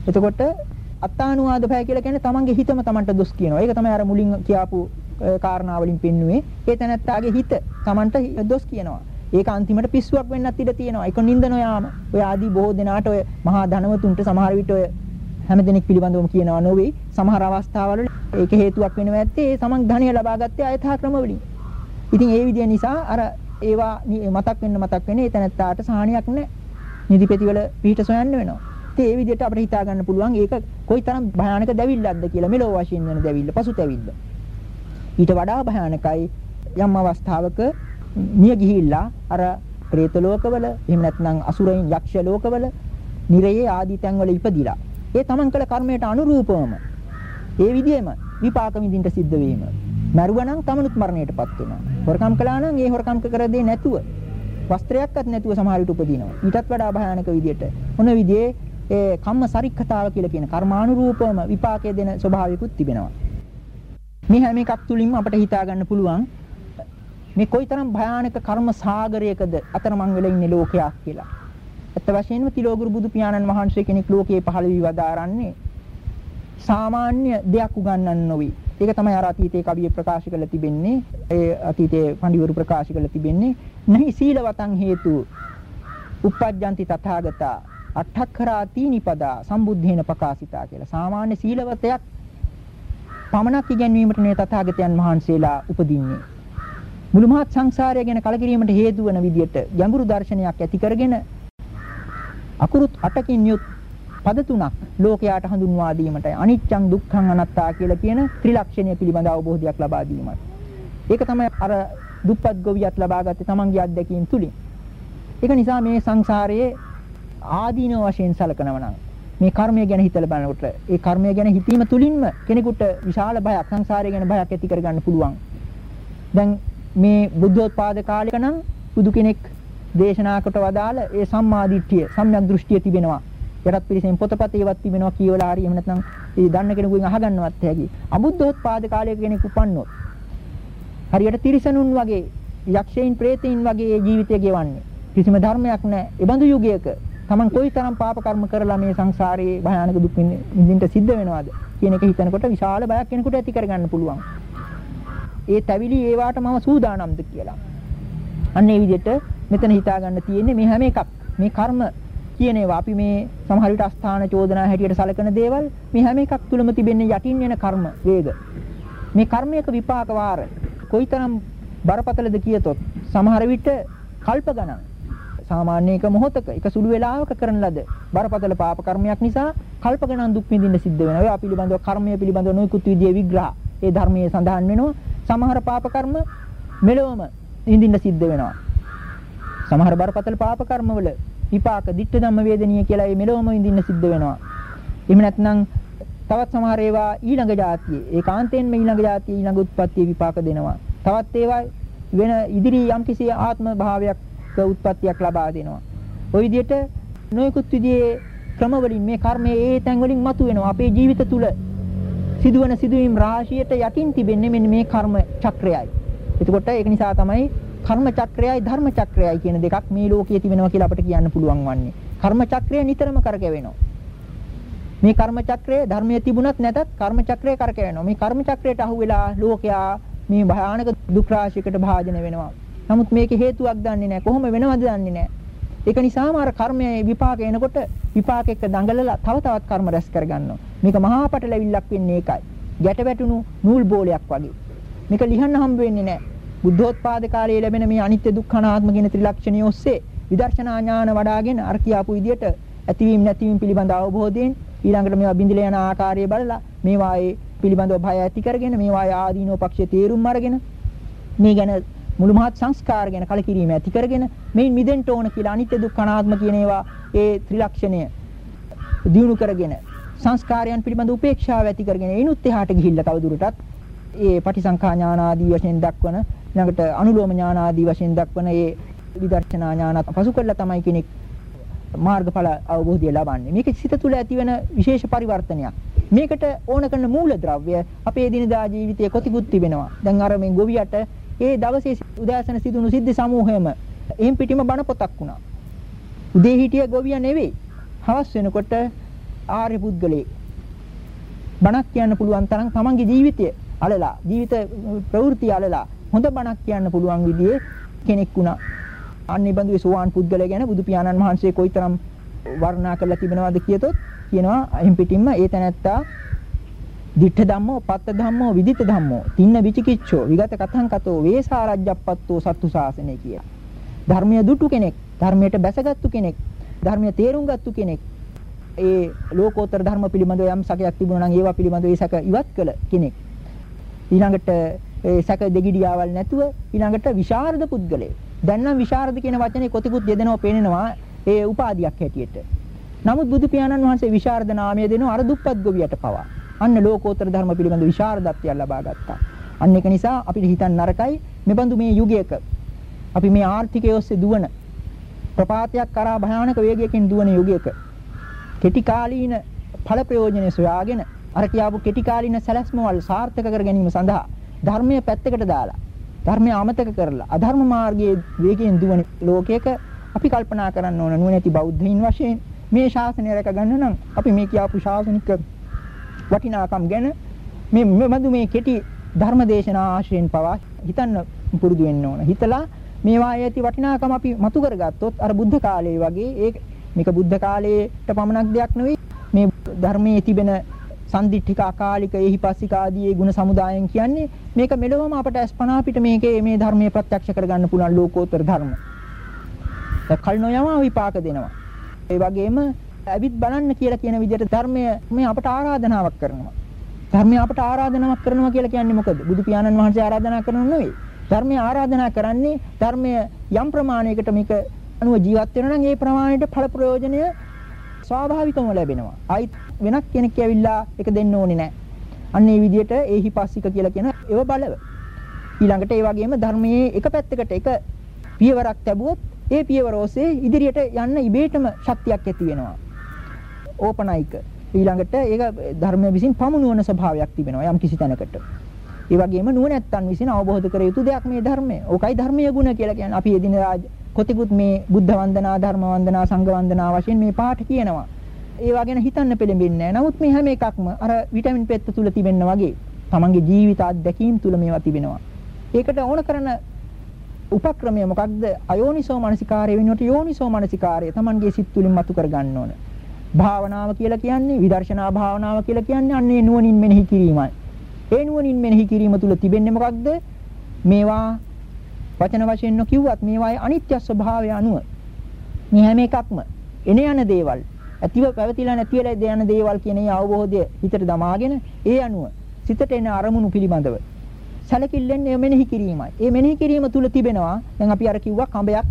එතකොට අත්තානුවාද භය කියලා කියන්නේ තමන්ගේ හිතම තමන්ට දොස් කියනවා. ඒක තමයි අර මුලින් කියාපු කාරණා වලින් පෙන්නුවේ ඒ තැනත්තාගේ හිත Tamanට දොස් කියනවා. ඒක අන්තිමට පිස්සුවක් වෙන්නත් ඉඩ තියෙනවා. ඒක නින්ද නොයාම. ඔය ආදී බොහෝ දෙනාට ඔය මහා ධනවතුන්ට සමහර විට ඔය හැම දෙනෙක් පිළිබඳවම කියනවා නොවේ. සමහර අවස්ථාවල ඒක හේතුවක් වෙනවා ඇත්තේ ඒ තමන් ධනය ලබා ගත්තේ අයථා ක්‍රම වලින්. ඉතින් ඒ විදිය නිසා අර ඒවා මතක් වෙන්න මතක් වෙන්නේ ඒ තැනත්තාට සාහනියක් නැහැ. නිදිපෙතිවල පිහිට සොයන්න වෙනවා. ඉතින් ඒ විදිහට අපිට හිතා ගන්න පුළුවන් ඒක කොයිතරම් භයානක දැවිල්ලක්ද කියලා මෙලෝ වශයෙන් වෙන දැවිල්ල පසුතැවිල්ල. ඊට වඩා භයානකයි. යම් අවස්ථාවක මිය ගිහිල්ලා අර പ്രേත ලෝකවල එහෙම නැත්නම් අසුරයින් යක්ෂ ලෝකවල නිරයේ ආදී තැන්වල ඉපදිලා. ඒ තමන් කළ කර්මයට අනුරූපවම ඒ විදිහෙම විපාක විඳින්න සිද්ධ වීම. මරුවනම් තමනුත් මරණයටපත් වෙනවා. හොරකම් කළා නම් ඒ හොරකම් කර දෙන්නේ නැතුව වස්ත්‍රයක්වත් නැතුව සමහර විට උපදිනවා. ඊටත් වඩා භයානක විදියට. මොන විදිහේ? ඒ කම්ම සරික්කතාව කියලා කියන කර්මානුරූපවම විපාකයේ දෙන ස්වභාවිකුත් තිබෙනවා. මේ හැම එකක් තුලින්ම අපිට හිතා ගන්න පුළුවන් මේ කොයිතරම් භයානක කර්ම සාගරයකද අතරමං වෙලා ඉන්නේ ලෝකයක් කියලා. ඇත්ත වශයෙන්ම තිලෝගුරු බුදු පියාණන් වහන්සේ කෙනෙක් ලෝකයේ පහළ වී වදාරන්නේ සාමාන්‍ය දෙයක් උගන්වන්න නොවේ. ඒක තමයි අර අතීතයේ කවිය ප්‍රකාශ කරලා තිබෙන්නේ. ඒ අතීතයේ පඬිවරු ප්‍රකාශ කරලා තිබෙන්නේ. නහි සීලවතං හේතු uppajjanti tathagata අට්ඨක්ඛරා තීනිපදා සම්බුද්ධේන ප්‍රකාශිතා කියලා. සාමාන්‍ය සීලවතයක් පමණක් ඉගැන්වීමට නේ තථාගතයන් වහන්සේලා උපදින්නේ. මුළු මහත් සංසාරය ගැන කලකිරීමට හේතු වන විදියට ගැඹුරු දර්ශනයක් ඇති කරගෙන අකුරුත් අටකින් යුත් පද තුනක් ලෝකයාට හඳුන්වා දීමටයි අනිච්චං දුක්ඛං අනාත්තා කියලා කියන ත්‍රිලක්ෂණය පිළිබඳ අවබෝධයක් ලබා දීමයි. ඒක තමයි අර දුප්පත් ගොවියත් ලබාගත්තේ තමන්ගේ අත්දැකීම් තුලින්. ඒක නිසා මේ සංසාරයේ ආදීනව වශයෙන් සලකනවා නම් මේ කර්මය ගැන හිතලා බලනකොට ඒ කර්මය ගැන හිතීම තුලින්ම කෙනෙකුට විශාල බයක් සංසාරය ගැන බයක් ඇති කරගන්න පුළුවන්. දැන් මේ බුද්ධෝත්පාද කාලයක නම් බුදු කෙනෙක් දේශනා කොට වදාළ ඒ සම්මාදිට්ඨිය සම්‍යක් දෘෂ්ටිය තිබෙනවා. යටත් පිළිසෙන් පොතපතේවත් තිබෙනවා කියවලා හරි එහෙම නැත්නම් ඒ දන්න කෙනෙකුගෙන් අහගන්නවත් හැකි. අබුද්ධෝත්පාද කාලයක කෙනෙක් උපන්නොත් හරියට තිරිසනුන් වගේ යක්ෂයින් ප්‍රේතයින් වගේ ජීවිතය ගෙවන්නේ. කිසිම ධර්මයක් නැහැ. ඒ බඳු යුගයක Taman කොයිතරම් පාප කර්ම කරලා මේ සංසාරයේ භයානක දුක් විඳින්න සිද්ධ වෙනවද කියන එක හිතනකොට විශාල බයක් කෙනෙකුට ඇති කරගන්න පුළුවන්. ඒ තැවිලි ඒවාට මම සූදානම්ද කියලා. අන්න ඒ විදිහට මෙතන හිතා ගන්න තියෙන්නේ මේ හැම එකක් මේ කර්ම කියන ඒවා අපි මේ සමහර විට අස්ථාන චෝදනා හැටියට සලකන දේවල් මේ හැම එකක් තුලම තිබෙන්නේ යටින් එන කර්ම වේග. මේ කර්මයක විපාක වාර කොයිතරම් බරපතලද කියතොත් සමහර විට කල්ප ගණන් සාමාන්‍ය එක මොහොතක එක සුළු වේලාවක කරන ලද බරපතල පාප කර්මයක් නිසා කල්ප ගණන් දුක් විඳින්න සිද්ධ වෙනවා. ඒවා පිළිබඳව කර්මය පිළිබඳව නොයෙකුත් විදියේ විග්‍රහ ඒ ධර්මයේ සඳහන් වෙනවා. සමහර පාප කර්ම මෙලොවම විඳින්න සිද්ධ වෙනවා. සමහර බරපතල පාප කර්මවල විපාක ditta ධම්ම වේදනීය කියලා මේ මෙලොවම විඳින්න සිද්ධ වෙනවා. එහෙම නැත්නම් තවත් සමහර ඒවා ඊළඟ જાතියේ ඒකාන්තයෙන්ම ඊළඟ જાතියේ ඊළඟ උත්පත්ති විපාක දෙනවා. තවත් ඒවා වෙන ඉදිරි යම්කිසි ආත්ම භාවයක් උත්පත්තියක් ලබා දෙනවා. ওই විදිහට නොයෙකුත් විදිහේ ක්‍රම වලින් මේ කර්මයේ ඒ තැන් වලින් මතුවෙනවා. අපේ ජීවිත තුල සිදුවන සිදුවීම් රාශියට යටින් තිබෙන්නේ මෙන්න මේ කර්ම චක්‍රයයි. එතකොට ඒක නිසා තමයි කර්ම චක්‍රයයි ධර්ම චක්‍රයයි කියන දෙකක් මේ ලෝකයේ තිබෙනවා කියලා අපිට කියන්න පුළුවන් වන්නේ. කර්ම චක්‍රය නිතරම කරකැවෙනවා. මේ කර්ම චක්‍රය ධර්මයේ තිබුණත් නැතත් කර්ම චක්‍රය කරකැවෙනවා. මේ කර්ම චක්‍රයට අහු වෙලා ලෝකයා මේ භයානක දුක් රාශියකට භාජන වෙනවා. නමුත් මේකේ හේතුවක් දන්නේ නැහැ. කොහොම වෙනවද දන්නේ නැහැ. ඒක නිසාම අර කර්මයේ විපාක එනකොට විපාක එක්ක දඟලලා තව තවත් කර්ම රැස් කරගන්නවා. මේක මහා පටලැවිල්ලක් වෙන්නේ ඒකයි. ගැට වැටුණු නූල් බෝලයක් වගේ. මේක ලිහන්න හම්බ වෙන්නේ නැහැ. බුද්ධෝත්පාද කාලයේ ලැබෙන මේ අනිත්‍ය දුක්ඛ අනාත්ම කියන ත්‍රිලක්ෂණය ඔස්සේ විදර්ශනා ඥාන වඩ아가ගෙන අර කියාපු විදිහට ඇතිවීම නැතිවීම පිළිබඳ අවබෝධයෙන් ඊළඟට මේවා බිඳිලා යන ආකාරය බලලා මේවායේ පිළිබඳව භය ඇති කරගෙන මේවායේ ආදීනෝ පක්ෂයේ තේරුම් අරගෙන මේ ගැන මුළු මහත් සංස්කාර ගැන කලකිරීම ඇති කරගෙන මේන් මිදෙන්න ඕන කියලා අනිත්‍ය දුක්ඛ අනාත්ම කියන ඒවා ඒ ත්‍රිලක්ෂණය දිනු කරගෙන සංස්කාරයන් පිළිබඳ උපේක්ෂාව ඇති කරගෙන එිනුත් එහාට ගිහිල්ලා තවදුරටත් ඒ පටිසංඛා ඥාන ආදී වශයෙන් දක්වන ඊළඟට අනුලෝම ඥාන ආදී වශයෙන් දක්වන ඒ විදර්ශනා ඥානත් පසු කළා තමයි කෙනෙක් මාර්ගඵල අවබෝධය ලබන්නේ. මේක සිත තුළ ඇතිවන විශේෂ පරිවර්තනයක්. මේකට ඕන කරන මූල ද්‍රව්‍ය අපේ දිනදා ජීවිතයේ කොතිකුත් තිබෙනවා. දැන් අර මේ ගොවියට ඒ දවසේ උදෑසන සිදුණු සිද්ධි සමූහයම එම් පිටිම බණ පොතක් වුණා. උදේ හිටිය ගොවියා නෙවෙයි. හවස් වෙනකොට ආර්ය පුද්ගලෙක්. බණක් කියන්න පුළුවන් තරම් තමන්ගේ ජීවිතය අලලා ජීවිත ප්‍රවෘත්ති අලලා හොඳ බණක් කියන්න පුළුවන් විදිහේ කෙනෙක් වුණා. අන්නේ බඳු සෝවාන් පුද්ගලයා ගැන බුදු පියාණන් වහන්සේ කොයිතරම් වර්ණනා කරලා තිබෙනවද කියතොත් කියනවා එම් පිටින්ම ඒ තැනැත්තා දිඨ ධම්මෝ පත්ත ධම්මෝ විදිත ධම්මෝ තින්න විචිකිච්ඡෝ විගත කතං කතෝ වේසාරජ්ජප්පත්තෝ සත්තු ශාසනය කිය. ධර්මයේ දුටු කෙනෙක්, ධර්මයට බැසගත්තු කෙනෙක්, ධර්මයේ තේරුම් ගත්තු කෙනෙක්. ඒ ලෝකෝත්තර ධර්ම පිළිබඳව යම් සැකයක් තිබුණා නම් ඒවා පිළිබඳව ඒ සැක ඉවත් කළ කෙනෙක්. ඊළඟට ඒ සැක දෙගිඩියාවල් නැතුව ඊළඟට විශාරද පුද්ගලයෙක්. දැන් නම් විශාරද කියන වචනේ කොතිකුත් යෙදෙනව පේනවා ඒ උපාධියක් හැටියට. නමුත් බුදු පියාණන් වහන්සේ විශාරද නාමය දෙනවා අර දුප්පත් ගොවියට පවා. අන්න ලෝකෝත්තර ධර්ම පිළිබඳ විශාරදත්වයක් ලබා ගත්තා. අන්න ඒක නිසා අපිට හිතන්න නරකයි මෙබඳු මේ යුගයක අපි මේ ආර්ථිකය ඔස්සේ දුවන ප්‍රපාතයක් කරා භයානක වේගයකින් දුවන යුගයක කෙටි කාලීන ඵල ප්‍රයෝජනෙ සොයාගෙන අර කියාපු කෙටි කාලීන සැලැස්මවල් සාර්ථක කර ගැනීම සඳහා ධර්මයේ පැත්තකට දාලා ධර්මය අමතක කරලා අධර්ම මාර්ගයේ වේගයෙන් දුවන ලෝකයක අපි කල්පනා කරන්න ඕන නුවණැති බෞද්ධයින් වශයෙන් මේ ශාසනය රැක ගන්න නම් අපි මේ කියාපු ශාසනික වටිනාකම් ගැන මේ මෙබඳු මේ කෙටි ධර්මදේශනා ආශ්‍රයෙන් පවා හිතන්න පුරුදු වෙන්න ඕන. හිතලා මේවා ඇති වටිනාකම අපි මතු කරගත්තොත් අර බුද්ධ කාලයේ වගේ ඒ මේක බුද්ධ කාලයේට පමණක් දෙයක් නෙවෙයි මේ ධර්මයේ තිබෙන සම්දිත්තික අකාලික එහිපස්සික ආදී ඒ ගුණ සමුදායන් කියන්නේ මේක මෙලොවම අපට අස්පනා පිට මේකේ මේ ධර්මයේ ප්‍රත්‍යක්ෂ කරගන්න පුළුවන් ලෝකෝත්තර ධර්ම. කල් නොයම විපාක දෙනවා. ඒ වගේම ඇවිත් බලන්න කියලා කියන විදිහට ධර්මය මේ අපට ආරාධනාවක් කරනවා. ධර්මය අපට ආරාධනාවක් කරනවා කියලා කියන්නේ මොකද? බුදු පියාණන් වහන්සේ ආරාධනා කරනව නෙවෙයි. ධර්මය ආරාධනා කරන්නේ ධර්මය යම් ප්‍රමාණයකට මේක අනුව ජීවත් වෙනවා නම් ඒ ප්‍රමාණයට ඵල ප්‍රයෝජනය ස්වාභාවිකවම ලැබෙනවා. ආයිත් වෙනත් කෙනෙක් ඇවිල්ලා ඒක දෙන්න ඕනේ නැහැ. අන්න ඒ විදිහට ඒහිපස්සික කියලා කියන ඒව බලව. ඊළඟට ඒ වගේම ධර්මයේ එක පැත්තකට එක පියවරක් ලැබුවොත් ඒ පියවර ඔස්සේ ඉදිරියට යන්න ඉබේටම ශක්තියක් ඇති වෙනවා. ඕපනයික. ඊළඟට ඒක ධර්මය විසින් පමුණුවන ස්වභාවයක් තිබෙනවා යම් කිසි තැනකට. ඒ වගේම නුවණැත්තන් විසින් අවබෝධ කර යුතු දෙයක් මේ ධර්මය. ඕකයි ධර්මීය ගුණ කියලා කියන්නේ. අපි එදිනදා කොතිකුත් මේ බුද්ධ වන්දනා, ධර්ම වන්දනා, සංඝ වන්දනා වශයෙන් මේ පාඨ කියනවා. ඒවා ගැන හිතන්න පෙළඹෙන්නේ නැහැ. නමුත් මේ හැම එකක්ම අර විටමින් පෙත්ත තුල තිබෙන්න වගේ තමන්ගේ ජීවිත අත්දැකීම් තුල මේවා තිබෙනවා. ඒකට ඕන කරන උපක්‍රමය මොකක්ද? අයෝනිසෝ මනසිකාරය වෙනුවට යෝනිසෝ මනසිකාරය තමන්ගේ සිත් තුලින් මතු කර ගන්න ඕන. භාවනාව කියලා කියන්නේ විදර්ශනා භාවනාව කියලා කියන්නේ අන්නේ නුවණින් මෙනෙහි කිරීමයි. ඒ නුවණින් මෙනෙහි කිරීම තුල තිබෙන්නේ මොකක්ද? මේවා වචන වශයෙන් නොකියුවත් මේවායේ අනිත්‍ය ස්වභාවය අනුව මේ හැම එකක්ම එන යන දේවල් ඇතිව පැවතිලා නැති වෙලා යන දේවල් කියන ඒ අවබෝධය හිතට දමාගෙන ඒ අනුව සිතට එන අරමුණු පිළිබඳව සැලකිල්ලෙන් මෙනෙහි කිරීමයි. ඒ මෙනෙහි කිරීම තුල තිබෙනවා දැන් අපි අර කිව්වා කඹයක්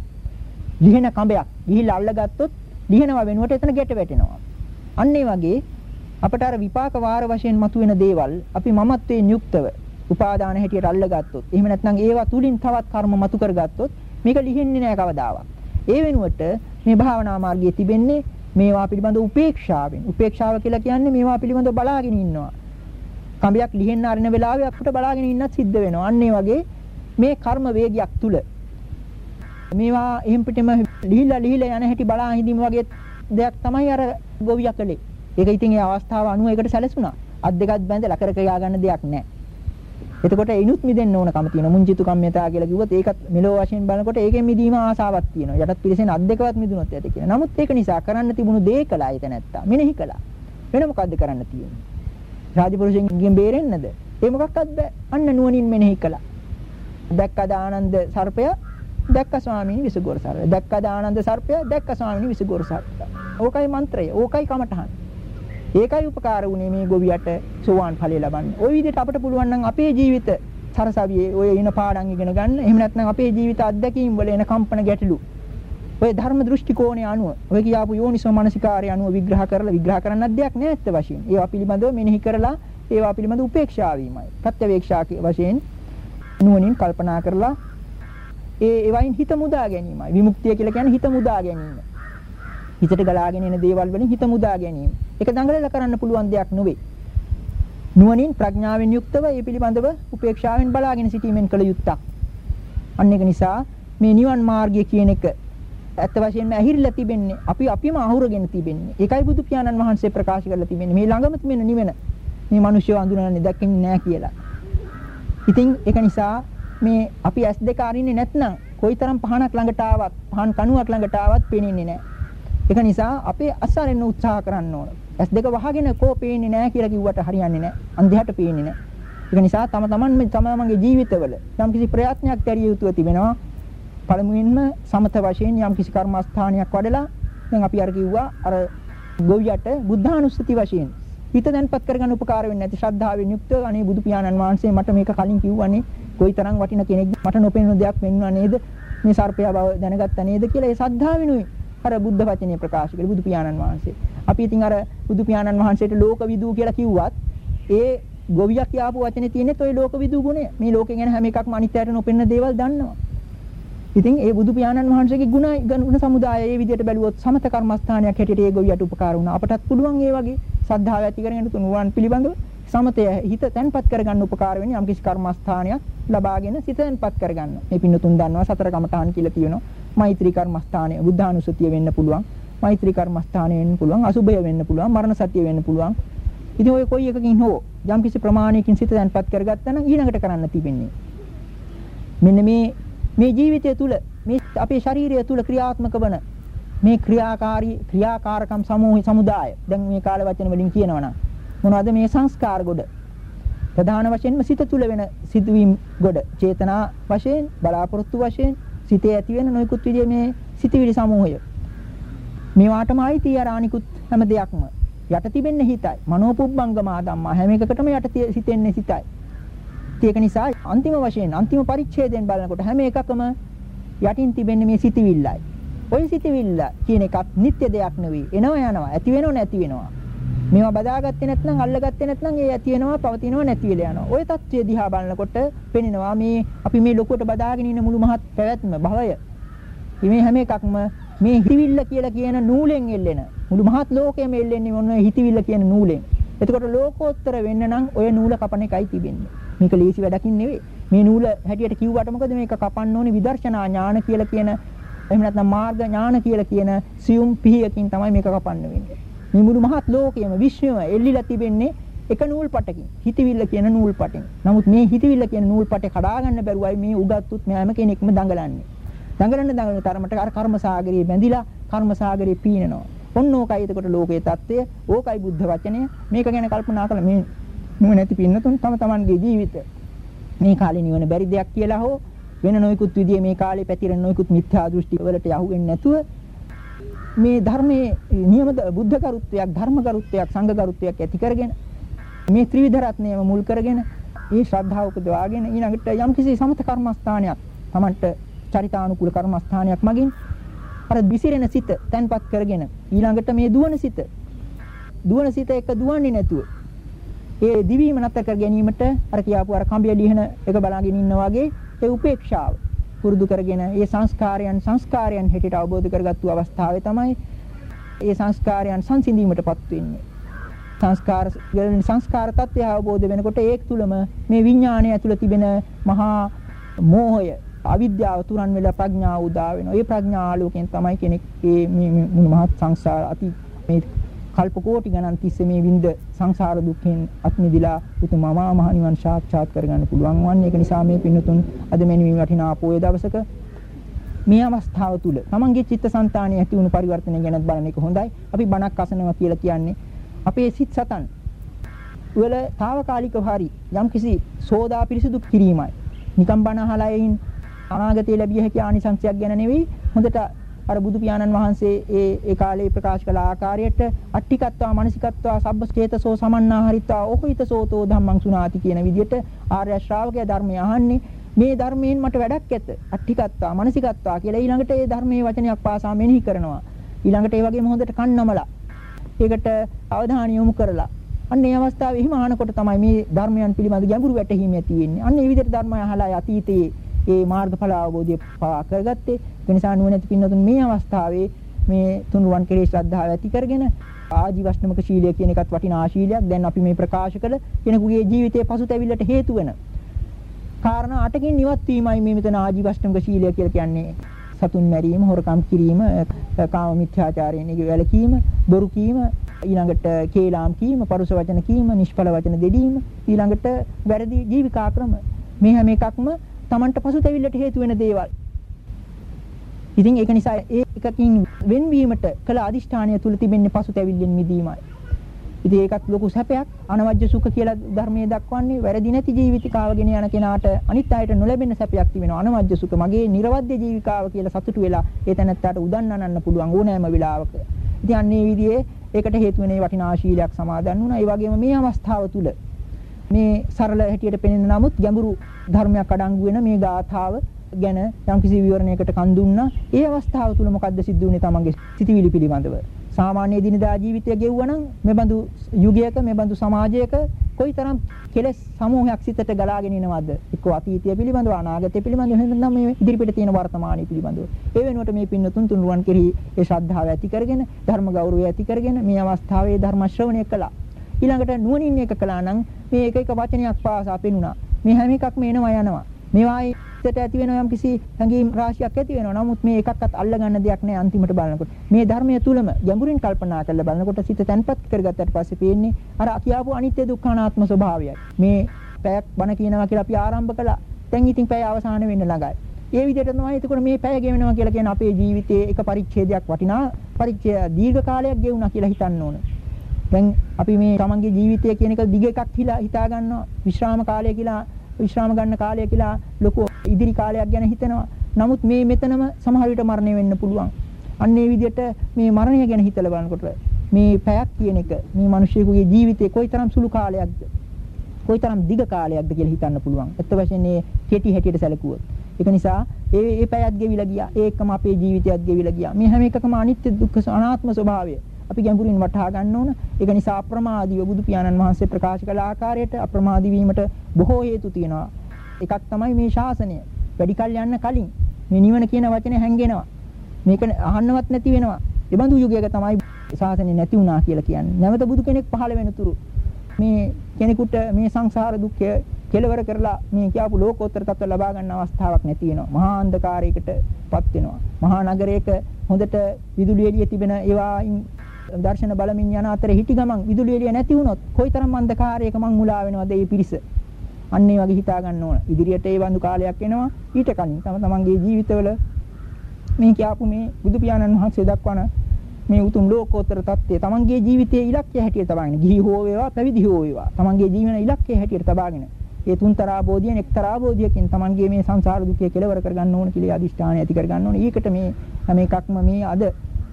ලිහෙන කඹයක් ගිහිල්ලා අල්ලගත්තොත් ලිහෙනවා වෙනුවට එතන ගැට වැටෙනවා. අන්න ඒ වගේ අපට අර විපාක වාර වශයෙන් මතුවෙන දේවල් අපි මමත්වයෙන් යුක්තව උපාදාන හැටියට අල්ලගත්තොත් එහෙම නැත්නම් ඒවා තුලින් තවත් කර්ම මතු කරගත්තොත් මේක ලිහෙන්නේ නැහැ කවදාවත්. ඒ වෙනුවට මේ භාවනා මාර්ගයේ තිබෙන්නේ මේවා පිළිබඳ උපේක්ෂාවෙන්. උපේක්ෂාව කියලා කියන්නේ මේවා පිළිබඳ බලාගෙන ඉන්නවා. කඹයක් ලිහෙන්න අරින වෙලාවේ අපිට බලාගෙන ඉන්නත් සිද්ධ වෙනවා. අන්න ඒ වගේ මේ කර්ම වේගයක් තුල මේවා එහෙම් පිටම ලිහිලා ලිහිලා යන හැටි බලා හිඳීම වගේ දෙයක් තමයි අර ගොවියා කළේ. ඒක ඉතින් ඒ අවස්ථාව අනුව ඒකට සැලසුණා. අත් දෙකත් බැඳලා කර කර ගන්න දෙයක් නැහැ. එතකොට ඉනුත් මිදෙන්න ඕන කම තියෙනවා. මුංචිතු කම්මිතා කියලා කිව්වොත් ඒකත් මෙලෝ වශයෙන් බලනකොට ඒකෙන් මිදීම ආසාවක් තියෙනවා. යටත් පිළිසෙන අත් දෙකවත් මිදුනොත් ඇති කියලා. නමුත් ඒක නිසා කරන්න තිබුණු දේ කළා එතන නැත්තා. මෙනෙහි කළා. වෙන මොකද්ද කරන්න තියෙන්නේ? රාජපුරුෂයන්ගෙන් බේරෙන්නද? ඒ මොකක්වත් බෑ. අන්න නුවණින් මෙනෙහි කළා. දැක්කද ආනන්ද සර්පය? දැක්ක ස්වාමීනි විසුගොර සර්පය. දැක්කද ආනන්ද සර්පය? දැක්ක ස්වාමීනි විසුගොර සර්පය. ඕකයි මන්ත්‍රය. ඕකයි කමඨහන්. ඒකයි උපකාර වුණේ මේ ගොවියට සෝවාන් ඵලය ලබන්න. ওই විදිහට අපිට පුළුවන් නම් අපේ ජීවිත සරසවියේ ඔය ඉන පාඩම් ඉගෙන ගන්න. එහෙම නැත්නම් අපේ ජීවිත අත්දැකීම් වල එන කම්පන ගැටලු ඔය ධර්ම දෘෂ්ටි කෝණය අනුව ඔය කියාපු යෝනිසෝ මනසිකාරය අනුව විග්‍රහ කරලා විග්‍රහ කරන්නත් දෙයක් නෑ ඇත්ත වශයෙන්. ඒවා පිළිබඳව මෙනෙහි කරලා ඒවා පිළිබඳව උපේක්ෂා වීමයි. ප්‍රත්‍යවේක්ෂා වශයෙන් නුවණින් කල්පනා කරලා ඒ ඒවයින් හිත මුදා ගැනීමයි. විමුක්තිය කියලා කියන්නේ හිත මුදා ගැනීම. හිතට ගලාගෙන එන දේවල් වලින් හිත මුදා ගැනීම. ඒක දඟලලා කරන්න පුළුවන් දෙයක් නෙවෙයි. නුවණින් ප්‍රඥාවෙන් යුක්තව ඒ පිළිබඳව උපේක්ෂාවෙන් බලාගෙන සිටීමෙන් කළ යුත්තක්. අන්න ඒක නිසා මේ නිවන් මාර්ගය කියන එක ඇත්ත වශයෙන්ම ඇහිරිලා තිබෙන්නේ අපි අපිම අහුරගෙන තිබෙන්නේ. ඒකයි බුදු පියාණන් වහන්සේ ප්‍රකාශ කරලා තිබෙන්නේ. මේ ළඟම තිබෙන නිවන මේ මිනිස්සු අඳුනන්නේ දැක්කෙන්නේ නැහැ කියලා. ඉතින් ඒක නිසා මේ අපි S2 අරින්නේ නැත්නම් කොයිතරම් පහනක් ළඟට ආවත් පහන් කණුවක් ළඟට ආවත් පේන්නේ නැහැ. ඒක නිසා අපේ අසරෙන්න උත්සාහ කරන්න ඕන. S2 වහගෙන කෝ පේන්නේ නැහැ කියලා කිව්වට හරියන්නේ නැහැ. අන්ධයාට පේන්නේ නැහැ. ඒක නිසා තම තමන් මේ තම තමන්ගේ ජීවිතවල යම්කිසි ප්‍රයත්නයක් දැරිය යුතුව තිබෙනවා. පළමුවෙන්ම සමත වශයෙන් යම් කිසි කර්මස්ථානයක් වඩලා දැන් අපි අර කිව්වා අර ගොවියට බුද්ධානුස්සති වශයෙන් හිත දැන්පත් කරගන්න උපකාර වෙන්නේ නැති ශ්‍රද්ධාවෙන් යුක්ත අනේ බුදු පියාණන් වහන්සේ මට මේක කලින් කිව්වනේ කොයිතරම් වටින කෙනෙක් මට නොපෙනෙන දෙයක් වෙන්නවා නේද මේ සර්පය බව දැනගත්තා නේද කියලා ඒ ශ්‍රද්ධාවෙනුයි අර බුද්ධ වචනේ ප්‍රකාශ කළේ බුදු පියාණන් වහන්සේ. අපි ඉතින් අර බුදු පියාණන් වහන්සේට ලෝක විදූ කියලා කිව්වත් ඒ ගොවියා කියපු වචනේ තියෙන්නේ toy ලෝක විදූ ගුණය. මේ ලෝකේ ගැන හැම එකක්ම අනිත්‍යයට නොපෙනෙන දේවල් දන්නවා. ඉතින් ඒ බුදු පියාණන් වහන්සේගේ ගුණ ගුණ සමුදාය ඒ විදිහට බැලුවොත් සමත කර්මස්ථානයක් හැටියට ඒ ගොවියට උපකාර වුණා. අපටත් පුළුවන් ඒ වගේ සද්ධාව ඇති කරගෙන තුනුවන් පිළිබඳව සමතය හිත තැන්පත් කරගන්න උපකාර වෙන්නේ යම්කිසි කර්මස්ථානයක් ලබාගෙන සිත තැන්පත් කරගන්න. මේ පින්නතුන් දන්නවා සතර කමඨාන් කියලා තියෙනවා. මෛත්‍රී කර්මස්ථානය බුද්ධානුස්සතිය වෙන්න පුළුවන්. මෛත්‍රී කර්මස්ථානය වෙන්න පුළුවන්. අසුභය වෙන්න පුළුවන්. මරණ සතිය වෙන්න පුළුවන්. ඉතින් ඔය කොයි එකකින් හෝ යම්කිසි ප්‍රමාණයකින් සිත තැන්පත් කරගත්තා නම් ඊළඟට කරන්න තිබෙන්නේ. මෙන්න මේ මේ ජීවිතය තුළ මේ අපේ ශරීරය තුළ ක්‍රියාත්මක වන මේ ක්‍රියාකාරී ක්‍රියාකාරකම් සමූහ සමුදාය. දැන් මේ කාල වචන වලින් කියනවනම් මොනවද මේ සංස්කාර ගොඩ? ප්‍රධාන වශයෙන්ම සිත තුළ වෙන සිදුවීම් ගොඩ. චේතනා වශයෙන් බලාපොරොත්තු වශයෙන් සිතේ ඇති වෙන නොයෙකුත් විදිහේ මේ සිතවිලි සමූහය. මේවාටම අයිති අර අනිකුත් හැම දෙයක්ම. යට තිබෙන්නේ හිතයි. මනෝපුබ්බංගමා ධම්මා හැම එකකටම යට සිතෙන්නේ සිතයි. ඒක නිසා අන්තිම වශයෙන් අන්තිම පරිච්ඡේදයෙන් බලනකොට හැම එකකම යටින් තිබෙන්නේ මේ සිටිවිල්ලයි. ওই සිතවිල්ල කියන එකක් නිත්‍ය දෙයක් නෙවෙයි. එනවා යනවා, ඇති වෙනව නැති වෙනවා. මේවා බදාගත්තේ නැත්නම් අල්ලගත්තේ නැත්නම් ඒ ඇති වෙනවා පවතිනවා නැති වෙලා යනවා. ওই தත්ත්වය දිහා බලනකොට පෙනෙනවා මේ අපි මේ ලොකුවට බදාගෙන ඉන්න මුළු මහත් පැවැත්ම භවය. මේ හැම එකක්ම මේ හිතවිල්ල කියලා කියන නූලෙන් එල්ලෙන මුළු මහත් ලෝකයම එල්ලෙන්නේ මොන හිතවිල්ල කියන නූලෙන්. එතකොට ලෝකෝත්තර වෙන්න නම් ඔය නූල කපන එකයි තිබෙන්නේ. මේක ලේසි වැඩකින් නෙවෙයි. මේ නූල හැටියට කිව්වට මොකද මේක කපන්න ඕනේ විදර්ශනා ඥාන කියලා කියන එහෙම නැත්නම් මාර්ග ඥාන කියලා කියන සියුම් පිහියකින් තමයි මේක කපන්න වෙන්නේ. මේ මුළු මහත් ලෝකයම විශ්වයම එල්ලිලා තිබෙන්නේ එක නූල් පටකින්. හිතවිල්ල කියන නූල් පටෙන්. නමුත් මේ හිතවිල්ල කියන නූල් පටේ කඩා ගන්න බැරුවයි මේ උගත්තුත් හැම කෙනෙක්ම දඟලන්නේ. දඟලන දඟලන තරමට අර කර්ම සාගරයේ බැඳිලා කර්ම සාගරේ පීනනවා. ඔන්න ඕකයි එතකොට ලෝකයේ தත්ත්වය. ඕකයි බුද්ධ වචනය. මේක ගැන කල්පනා කළ මේ නුවණැති පින්නතුන් තම තමන්ගේ ජීවිත මේ කාලේ නිවන බැරි දෙයක් කියලා හෝ වෙන නොයෙකුත් විදිහේ මේ කාලේ පැතිරෙන නොයෙකුත් මිත්‍යා දෘෂ්ටි වලට යහු වෙන්නේ නැතුව මේ ධර්මයේ නියම බුද්ධ කරුත්වයක් ධර්ම කරුත්වයක් සංඝ කරුත්වයක් ඇති කරගෙන මේ ත්‍රිවිධ රත්නයම මුල් කරගෙන මේ ශ්‍රද්ධාව උපදවාගෙන ඊළඟට යම්කිසි සමත කර්මස්ථානයක් Tamanට චරිතානුකූල කර්මස්ථානයක් මගින් අර විසිරෙන සිත තැන්පත් කරගෙන ඊළඟට මේ දුවන සිත දුවන සිත එක දුවන්නේ නැතුව ඒ දිවීම නැතර කර ගැනීමට අර කියාපු අර කම්බිය ලිහන එක බලාගෙන ඉන්නා වගේ ඒ උපේක්ෂාව පුරුදු කරගෙන ඒ සංස්කාරයන් සංස්කාරයන් හැටියට අවබෝධ කරගත්තු අවස්ථාවේ තමයි ඒ සංස්කාරයන් සංසිඳීමටපත් වෙන්නේ. සංස්කාර සංස්කාර තත්ත්වය අවබෝධ වෙනකොට ඒක තුලම මේ විඥාණය ඇතුළ තිබෙන මහා මෝහය අවිද්‍යාව තුරන් වෙලා ප්‍රඥාව උදා වෙනවා. ඒ ප්‍රඥා ආලෝකයෙන් තමයි කෙනෙක් මේ මුළු මහත් සංසාර අති මේ කල්ප කෝටි ගණන් තිස්සේ මේ විඳ සංසාර දුක්ෙන් අත් මිදිලා උතුම් අමා මහ නිවන් සාක්ෂාත් කරගන්න පුළුවන් වන්නේ. ඒක නිසා මේ පින්නතුන් අද මෙන්න මේ වටිනා පොයේ දවසක මේ අවස්ථාව තුල තමන්ගේ චිත්තසංතානයේ ඇති වුණු පරිවර්තනය ගැනත් බලන එක හොඳයි. අපි බණක් අසනවා කියලා කියන්නේ අපේ සිත් සතන් වල తాවකාලිකව හරි යම්කිසි සෝදා පිරිසිදු කිරීමයි. නිකම් බණ අහලා එයින් අනාගතයේ ලැබිය හැකි ආනිසංසයක් ගැන නෙවෙයි හොඳට අර බුදු පියාණන් වහන්සේ ඒ ඒ කාලේ ප්‍රකාශ කළ ආකාරයට අට්ටිකත්වා මනසිකත්වා සබ්බස්කේතසෝ සමන්නා හරිත්වා ඕහිතසෝතෝ ධම්මං සුනාති කියන විදිහට ආර්ය ශ්‍රාවකයා ධර්මය අහන්නේ. මේ ධර්මයෙන් මට වැඩක් ඇත අට්ටිකත්වා මනසිකත්වා කියලා ඊළඟට ඒ ධර්මයේ වචනයක් පාසා මෙනෙහි කරනවා. ඊළඟට ඒ වගේම හොඳට කන්නමලා ඒකට අවධානය යොමු කරලා. අන්න ඒ අවස්ථාවේ එහෙම අහනකොට තමයි මේ ධර්මයන් පිළිබඳ ගැඹුරු වැටහීම ඇති වෙන්නේ. අන්න ඒ විදිහට ධර්මය අහලා අතීතයේ ඒ මාර්ගඵල අවබෝධය පවා කරගත්තේ. ඒ නිසා නුවණැති පින්නතුන් මේ අවස්ථාවේ මේ තුනුරුවන් කෙරේ ශ්‍රද්ධාව ඇති කරගෙන ආජීවශ්‍රමක ශීලය කියන එකත් වටිනා ශීලයක්. දැන් අපි මේ ප්‍රකාශ කළ කෙනෙකුගේ ජීවිතයේ පසුතැවිල්ලට හේතු වෙන කාරණා අටකින් නිවත් වීමයි මේ මෙතන ආජීවශ්‍රමක ශීලය කියලා කියන්නේ. සතුන් මැරීම, හොරකම් කිරීම, කාම මිත්‍යාචාරයෙන් වැළකීම, බොරු කීම, ඊළඟට කේලාම් කීම, පරුස වචන කීම, නිෂ්ඵල වචන දෙදීම, ඊළඟට වැරදි ජීවිකා ක්‍රම මේ හැම එකක්ම Tamanට පසුතැවිල්ලට හේතු වෙන දේවල්. ඉතින් ඒක නිසා ඒ එකකින් වෙන්වීමට කළ අදිෂ්ඨානය තුල තිබෙන්නේ පසුතැවිල්ලෙන් මිදීමයි. ඉතින් ඒකත් ලොකු සැපයක්. අනවජ්‍ය සුඛ කියලා ධර්මයේ දක්වන්නේ වැරදි නැති ජීවිතිකාවගෙන යන කෙනාට අනිත් අයට නොලැබෙන සැපයක් තිබෙනවා. අනවජ්‍ය සුඛ මගේ නිර්වද්‍ය ජීවිකාව කියලා සතුටු වෙලා ඒ තැනත්තාට උදන්නනන්න පුළුවන් ඕනෑම වෙලාවක. ඉතින් අන්නේ විදිහේ ඒකට හේතු වෙන වටිනා ශීලයක් සමාදන් වුණා. ඒ වගේම මේ අවස්ථාව තුල මේ සරල හැටියට පෙනෙන නමුත් ගැඹුරු ධර්මයක් අඩංගු වෙන මේ ගාථාව ගැන යම්කිසි විවරණයකට කන් දුන්නා. ඒ අවස්ථාව තුල මොකද්ද සිද්ධ වුනේ තමන්ගේ සිතිවිලි පිළිබඳව? සාමාන්‍ය දිනදා ජීවිතය ගෙවුවනම් මෙබඳු යුගයක මෙබඳු සමාජයක කොයිතරම් කෙලෙස් සමූහයක් සිතට ගලාගෙන එනවද? එක්ක අතීතය පිළිබඳව අනාගතය පිළිබඳව එහෙම නැත්නම් මේ ඉදිරිපිට තියෙන වර්තමානය පිළිබඳව. ඒ වෙනුවට මේ පින්නතුන් තුන්රුවන් කෙරෙහි ඒ ශ්‍රද්ධාව ඇති කරගෙන ධර්ම ගෞරවය ඇති කරගෙන මේ අවස්ථාවේ ධර්ම ශ්‍රවණය කළා. ඊළඟට නුවණින් එක කළා නම් මේ එක එක වචනයක් පාසා පෙනුණා. මේ හැම එකක්ම එනවා යනවා. මේවායි සිතට ඇති වෙන යම් කිසි හැඟීම් රාශියක් ඇති වෙනවා. නමුත් මේ එකක්වත් අල්ලගන්න දෙයක් නෑ අන්තිමට බලනකොට. මේ ධර්මයේ තුලම ගැඹුරින් කල්පනා කරලා බලනකොට සිත තැන්පත් කරගත්තට පස්සේ පේන්නේ අර කියාපු අනිත්‍ය දුක්ඛ අනාත්ම ස්වභාවයයි. මේ පැයක් බණ කියනවා කියලා අපි ආරම්භ කළා. දැන් ඉතින් පැය අවසාන වෙන්න ළඟයි. ඒ විදිහට තමයි එතකොට මේ පැය ගෙවෙනවා කියලා කියන අපේ ජීවිතයේ එක පරිච්ඡේදයක් වටිනා පරිච්ඡේද දීර්ඝ කාලයක් ගෙවුණා කියලා හිතන්න ඕන. දැන් අපි මේ තමන්ගේ ජීවිතය කියන එක දිග එකක් කියලා හිතා ගන්නවා. විශ්‍රාම කාලය කියලා විශ්‍රාම ගන්න කාලය කියලා ලොකු ඉදිරි කාලයක් ගැන හිතනවා. නමුත් මේ මෙතනම සමහර විට මරණය වෙන්න පුළුවන්. අන්න ඒ විදිහට මේ මරණය ගැන හිතලා බලනකොට මේ පැයක් කියන එක මේ මිනිසියෙකුගේ ජීවිතේ කොයිතරම් සුළු කාලයක්ද කොයිතරම් දිග කාලයක්ද කියලා හිතන්න පුළුවන්. ඇත්ත වශයෙන්ම මේ කෙටි හැටියට සැලකුවොත්. ඒක නිසා ඒ ඒ පැයත් ගෙවිලා ගියා. ඒකම අපේ ජීවිතයත් ගෙවිලා ගියා. මේ හැම එකකම අනිත්‍ය දුක්ඛ අනාත්ම ස්වභාවය අපි ගැඹුරින් වටහා ගන්න ඕන. ඒක නිසා අප්‍රමාදීව බුදු පියාණන් වහන්සේ ප්‍රකාශ කළ ආකාරයට අප්‍රමාදී වීමට බොහෝ හේතු තියෙනවා. එකක් තමයි මේ ශාසනය. වැඩි කල් යන්න කලින් මේ නිවන කියන වචනේ හැංගෙනවා. මේක අහන්නවත් නැති වෙනවා. ඒ බඳු යුගයක තමයි ශාසනය නැති වුණා කියලා කියන්නේ. නැවත බුදු කෙනෙක් පහළ වෙනතුරු මේ කෙනෙකුට මේ සංසාර දුක්ඛය කෙලවර කරලා මේ කියපු ලෝකෝත්තර තත්ත්ව ලබා ගන්න අවස්ථාවක් නැති වෙනවා. මහා අන්ධකාරයකටපත් වෙනවා. මහා නගරයක හොඳට විදුලි එළිය තිබෙන ඒවායින් දර්ශන බලමින් යන අතර හිටි ගමන් විදුලි එළිය නැති වුණොත් කොයිතරම් අන්ධකාරයක මං මුලා වෙනවද මේ පිරිස. අන්න ඒ වගේ හිතා ගන්න ඕන. ඉදිරියට ඒ වඳු කාලයක් එනවා. ඊට කලින් තම තමන්ගේ ජීවිතවල මේ කියපු මේ බුදු පියාණන් වහන්සේ දක්වන මේ උතුම් ලෝකෝත්තර தත්ත්වය තමන්ගේ ජීවිතයේ ඉලක්කය හැටියට තබාගෙන ගිහි හෝ වේවා පැවිදි හෝ වේවා තමන්ගේ ජීවන ඉලක්කය හැටියට තබාගෙන ඒ තුන්තරා බෝධියෙන් එක්තරා බෝධියකින් තමන්ගේ මේ සංසාර දුකේ කෙලවර කරගන්න ඕන කියලා අදිෂ්ඨානය ඇති කරගන්න ඕන. ඊකට මේ හැම එකක්ම මේ අද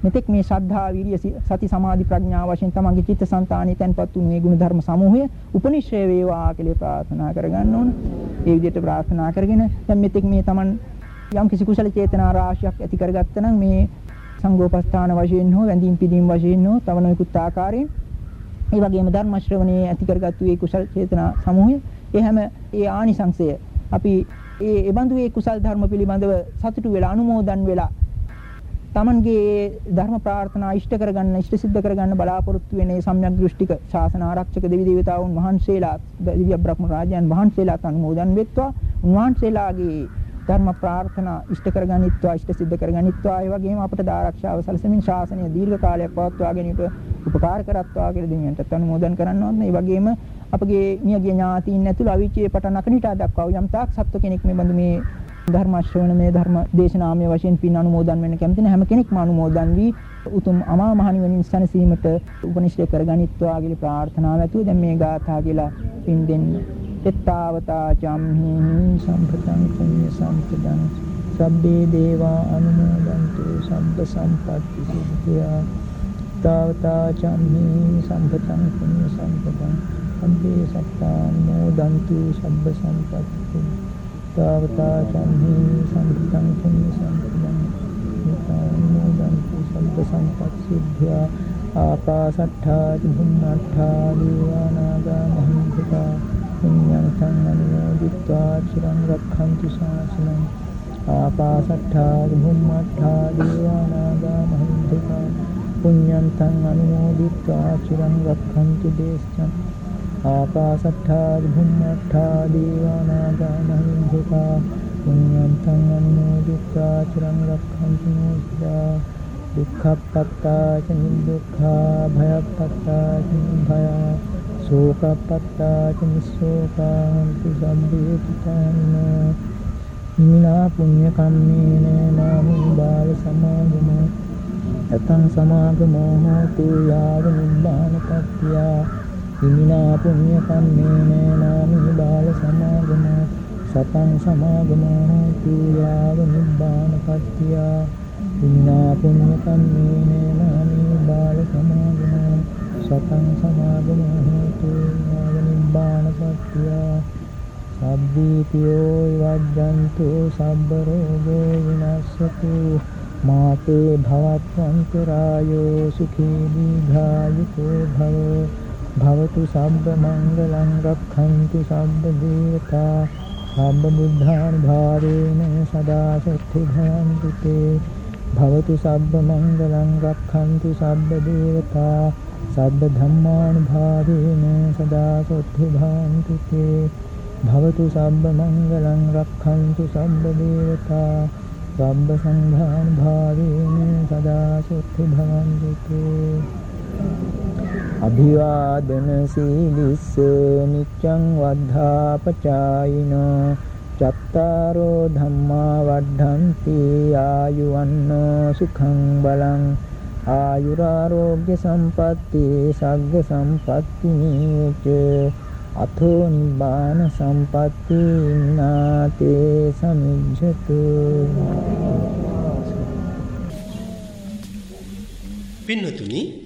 මෙතෙක් මේ ශ්‍රද්ධා විරිය සති සමාධි ප්‍රඥා වශයෙන් තමන්ගේ චිත්තසංතානෙ තැන්පත් වුණු මේ ගුණ ධර්ම සමූහය උපනිශ්‍රය වේවා කියලා ප්‍රාර්ථනා කරගන්න ඕන. ඒ විදිහට ප්‍රාර්ථනා කරගෙන දැන් මෙතෙක් මේ තමන් යම් කිසි කුසල චේතනා රාශියක් ඇති කරගත්තා නම් මේ සංඝෝපස්ථාන වශයෙන් හෝ වැඳීම් පිදීම් වශයෙන් හෝ තව නොයෙකුත් ආකාරයෙන් ඒ වගේම ධර්ම ශ්‍රවණයේ ඇති කරගත්තු ඒ කුසල් චේතනා සමූහය ඒ හැම ඒ ආනිසංසය අපි ඒ එබඳු ඒ කුසල් ධර්ම පිළිබඳව සතුටු වෙලා අනුමෝදන් වෙලා තමන්ගේ ධර්ම ප්‍රාර්ථනා ඉෂ්ට කරගන්න ඉෂ්ට සිද්ධ කරගන්න බලාපොරොත්තු වෙන සම්‍යක් දෘෂ්ටික ශාසන ආරක්ෂක දෙවි දේවතාවුන් වහන්සේලා දිව්‍ය බ්‍රහ්ම රාජයන් වහන්සේලාට අනුමෝදන් වෙත්වා. උන්වහන්සේලාගේ ධර්ම ප්‍රාර්ථනා ඉෂ්ට කරගනිත්වා ඉෂ්ට සිද්ධ කරගනිත්වා. ඒ වගේම අපට ආරක්ෂාව සැලසෙමින් ශාසනය දීර්ඝ කාලයක් පවත්වා ගැනීමට උපකාර කරත්වා කියලා දෙවියන්ට අනුමෝදන් කරන්නවත් මේ වගේම අපගේ මියගිය ඥාතීන් ඇතුළු අවීචයේ පටන් අකනිටා දක්වා යම් තාක් සත්ව කෙනෙක් මේ බඳු මේ ධර්ම ශ්‍රවණ මේ ධර්ම දේශනාමය වශයෙන් පින් අනුමෝදන් වෙන්න කැමති නැ හැම කෙනෙක්ම අනුමෝදන් වී උතුම් අමා මහ නිවනින් සැනසීමට උපනිශ්‍රය කරගනිත්වා කියලා ප්‍රාර්ථනාව ඇතුව දැන් මේ ගාථා කියලා පින් දෙන්න. එත්තාවතා චම්හි සම්පතං පුඤ්ඤ සම්පදං. සබ්බේ දේවා අනුමෝදන්තු සම්බ සම්පත්ති සිද්ධා. තාවතා චම්හි සම්පතං පුඤ්ඤ සම්පදං. සම්බේ සත්තානුමෝදන්තු සම්බ සම්පත්ති තාවතා චම්හි සම්පතං පුඤ්ඤ සම්පදං සත්තානුමෝදන්තු සම්බ සම්පත්ති सावताशं हि सम्पृतं किं सम्पदं मुदन्तु शब्दसम्पत्सिद्ध्या आपासट्ठादिभिन्नट्ठा देवानागामहम्भृता पुण्यन्तं अनुमोदित्वा चिरं रक्षन्तु शासनम् आपासट्ठादिभिन्नट्ठा देवानागामहम्भृता पुण्यन्तं अनुमोदित्वा चिरं रक्षन्तु देशम् आकाशट्ठाद्भुम्मट्ठा देवानागामहिभृता पुण्यं तं अनुमोदित्वा चिरं रक्षन्तु मूर्त्या दुःखपत्ता च निर्दुःखा, भयपत्ता च निर्भया, शोकपत्ता च निःशोकान्तु सम्भेचितान् मीना पुण्यकम्येन नामो बालसमागमो, यतं समागमो तु यावनिर्वाणपत्या යාව නිබ්බාන පත්‍ත්‍ය මිනා පුඤ්ඤ කම්මේන නාමි බාල සමාගම සතං සමාගමෝ හෝතු යාව නිබ්බාන පත්‍ත්‍ය මිනා පුඤ්ඤ කම්මේන නාමි බාල සමාගම සතං සමාගම හේතු නිබ්බාන සත්‍ය සබ්බීතියෝ වජ්ජන්තු සබ්බ රෝගෝ විනස්සතු මාතේ භවත්වන්තරායෝ සුඛී දීඝායුකෝ භව භවතු සබ්බ මංගලං රක්ඛන්තු සබ්බ දේවතා සබ්බ බුද්ධානුභාවේන සදා සත්‍ය භවන්තු තේ භවතු සබ්බ මංගලං රක්ඛන්තු සබ්බ දේවතා සබ්බ ධම්මානුභාවේන සදා සොත්ති භාන්තු තේ භවතු සබ්බ මංගලං රක්ඛන්තු සබ්බ දේවතා සබ්බ සංඝානුභාවේන සදා සොත්ති භවන්තු තේ අභිවාදන සීලිස්ස නිච්ඡං වද්ධාපචායිනෝ චත්තාරෝ ධම්මා වඩ්ඩಂತಿ ආයුවන්නෝ සුඛං බලං ආයුරාරෝග්‍ය සම්පatti සග්ග සම්පatti නීච අතෝ නිබ්බාන සම්පatti නාතේ සමිජ්ජතු පින්වතුනි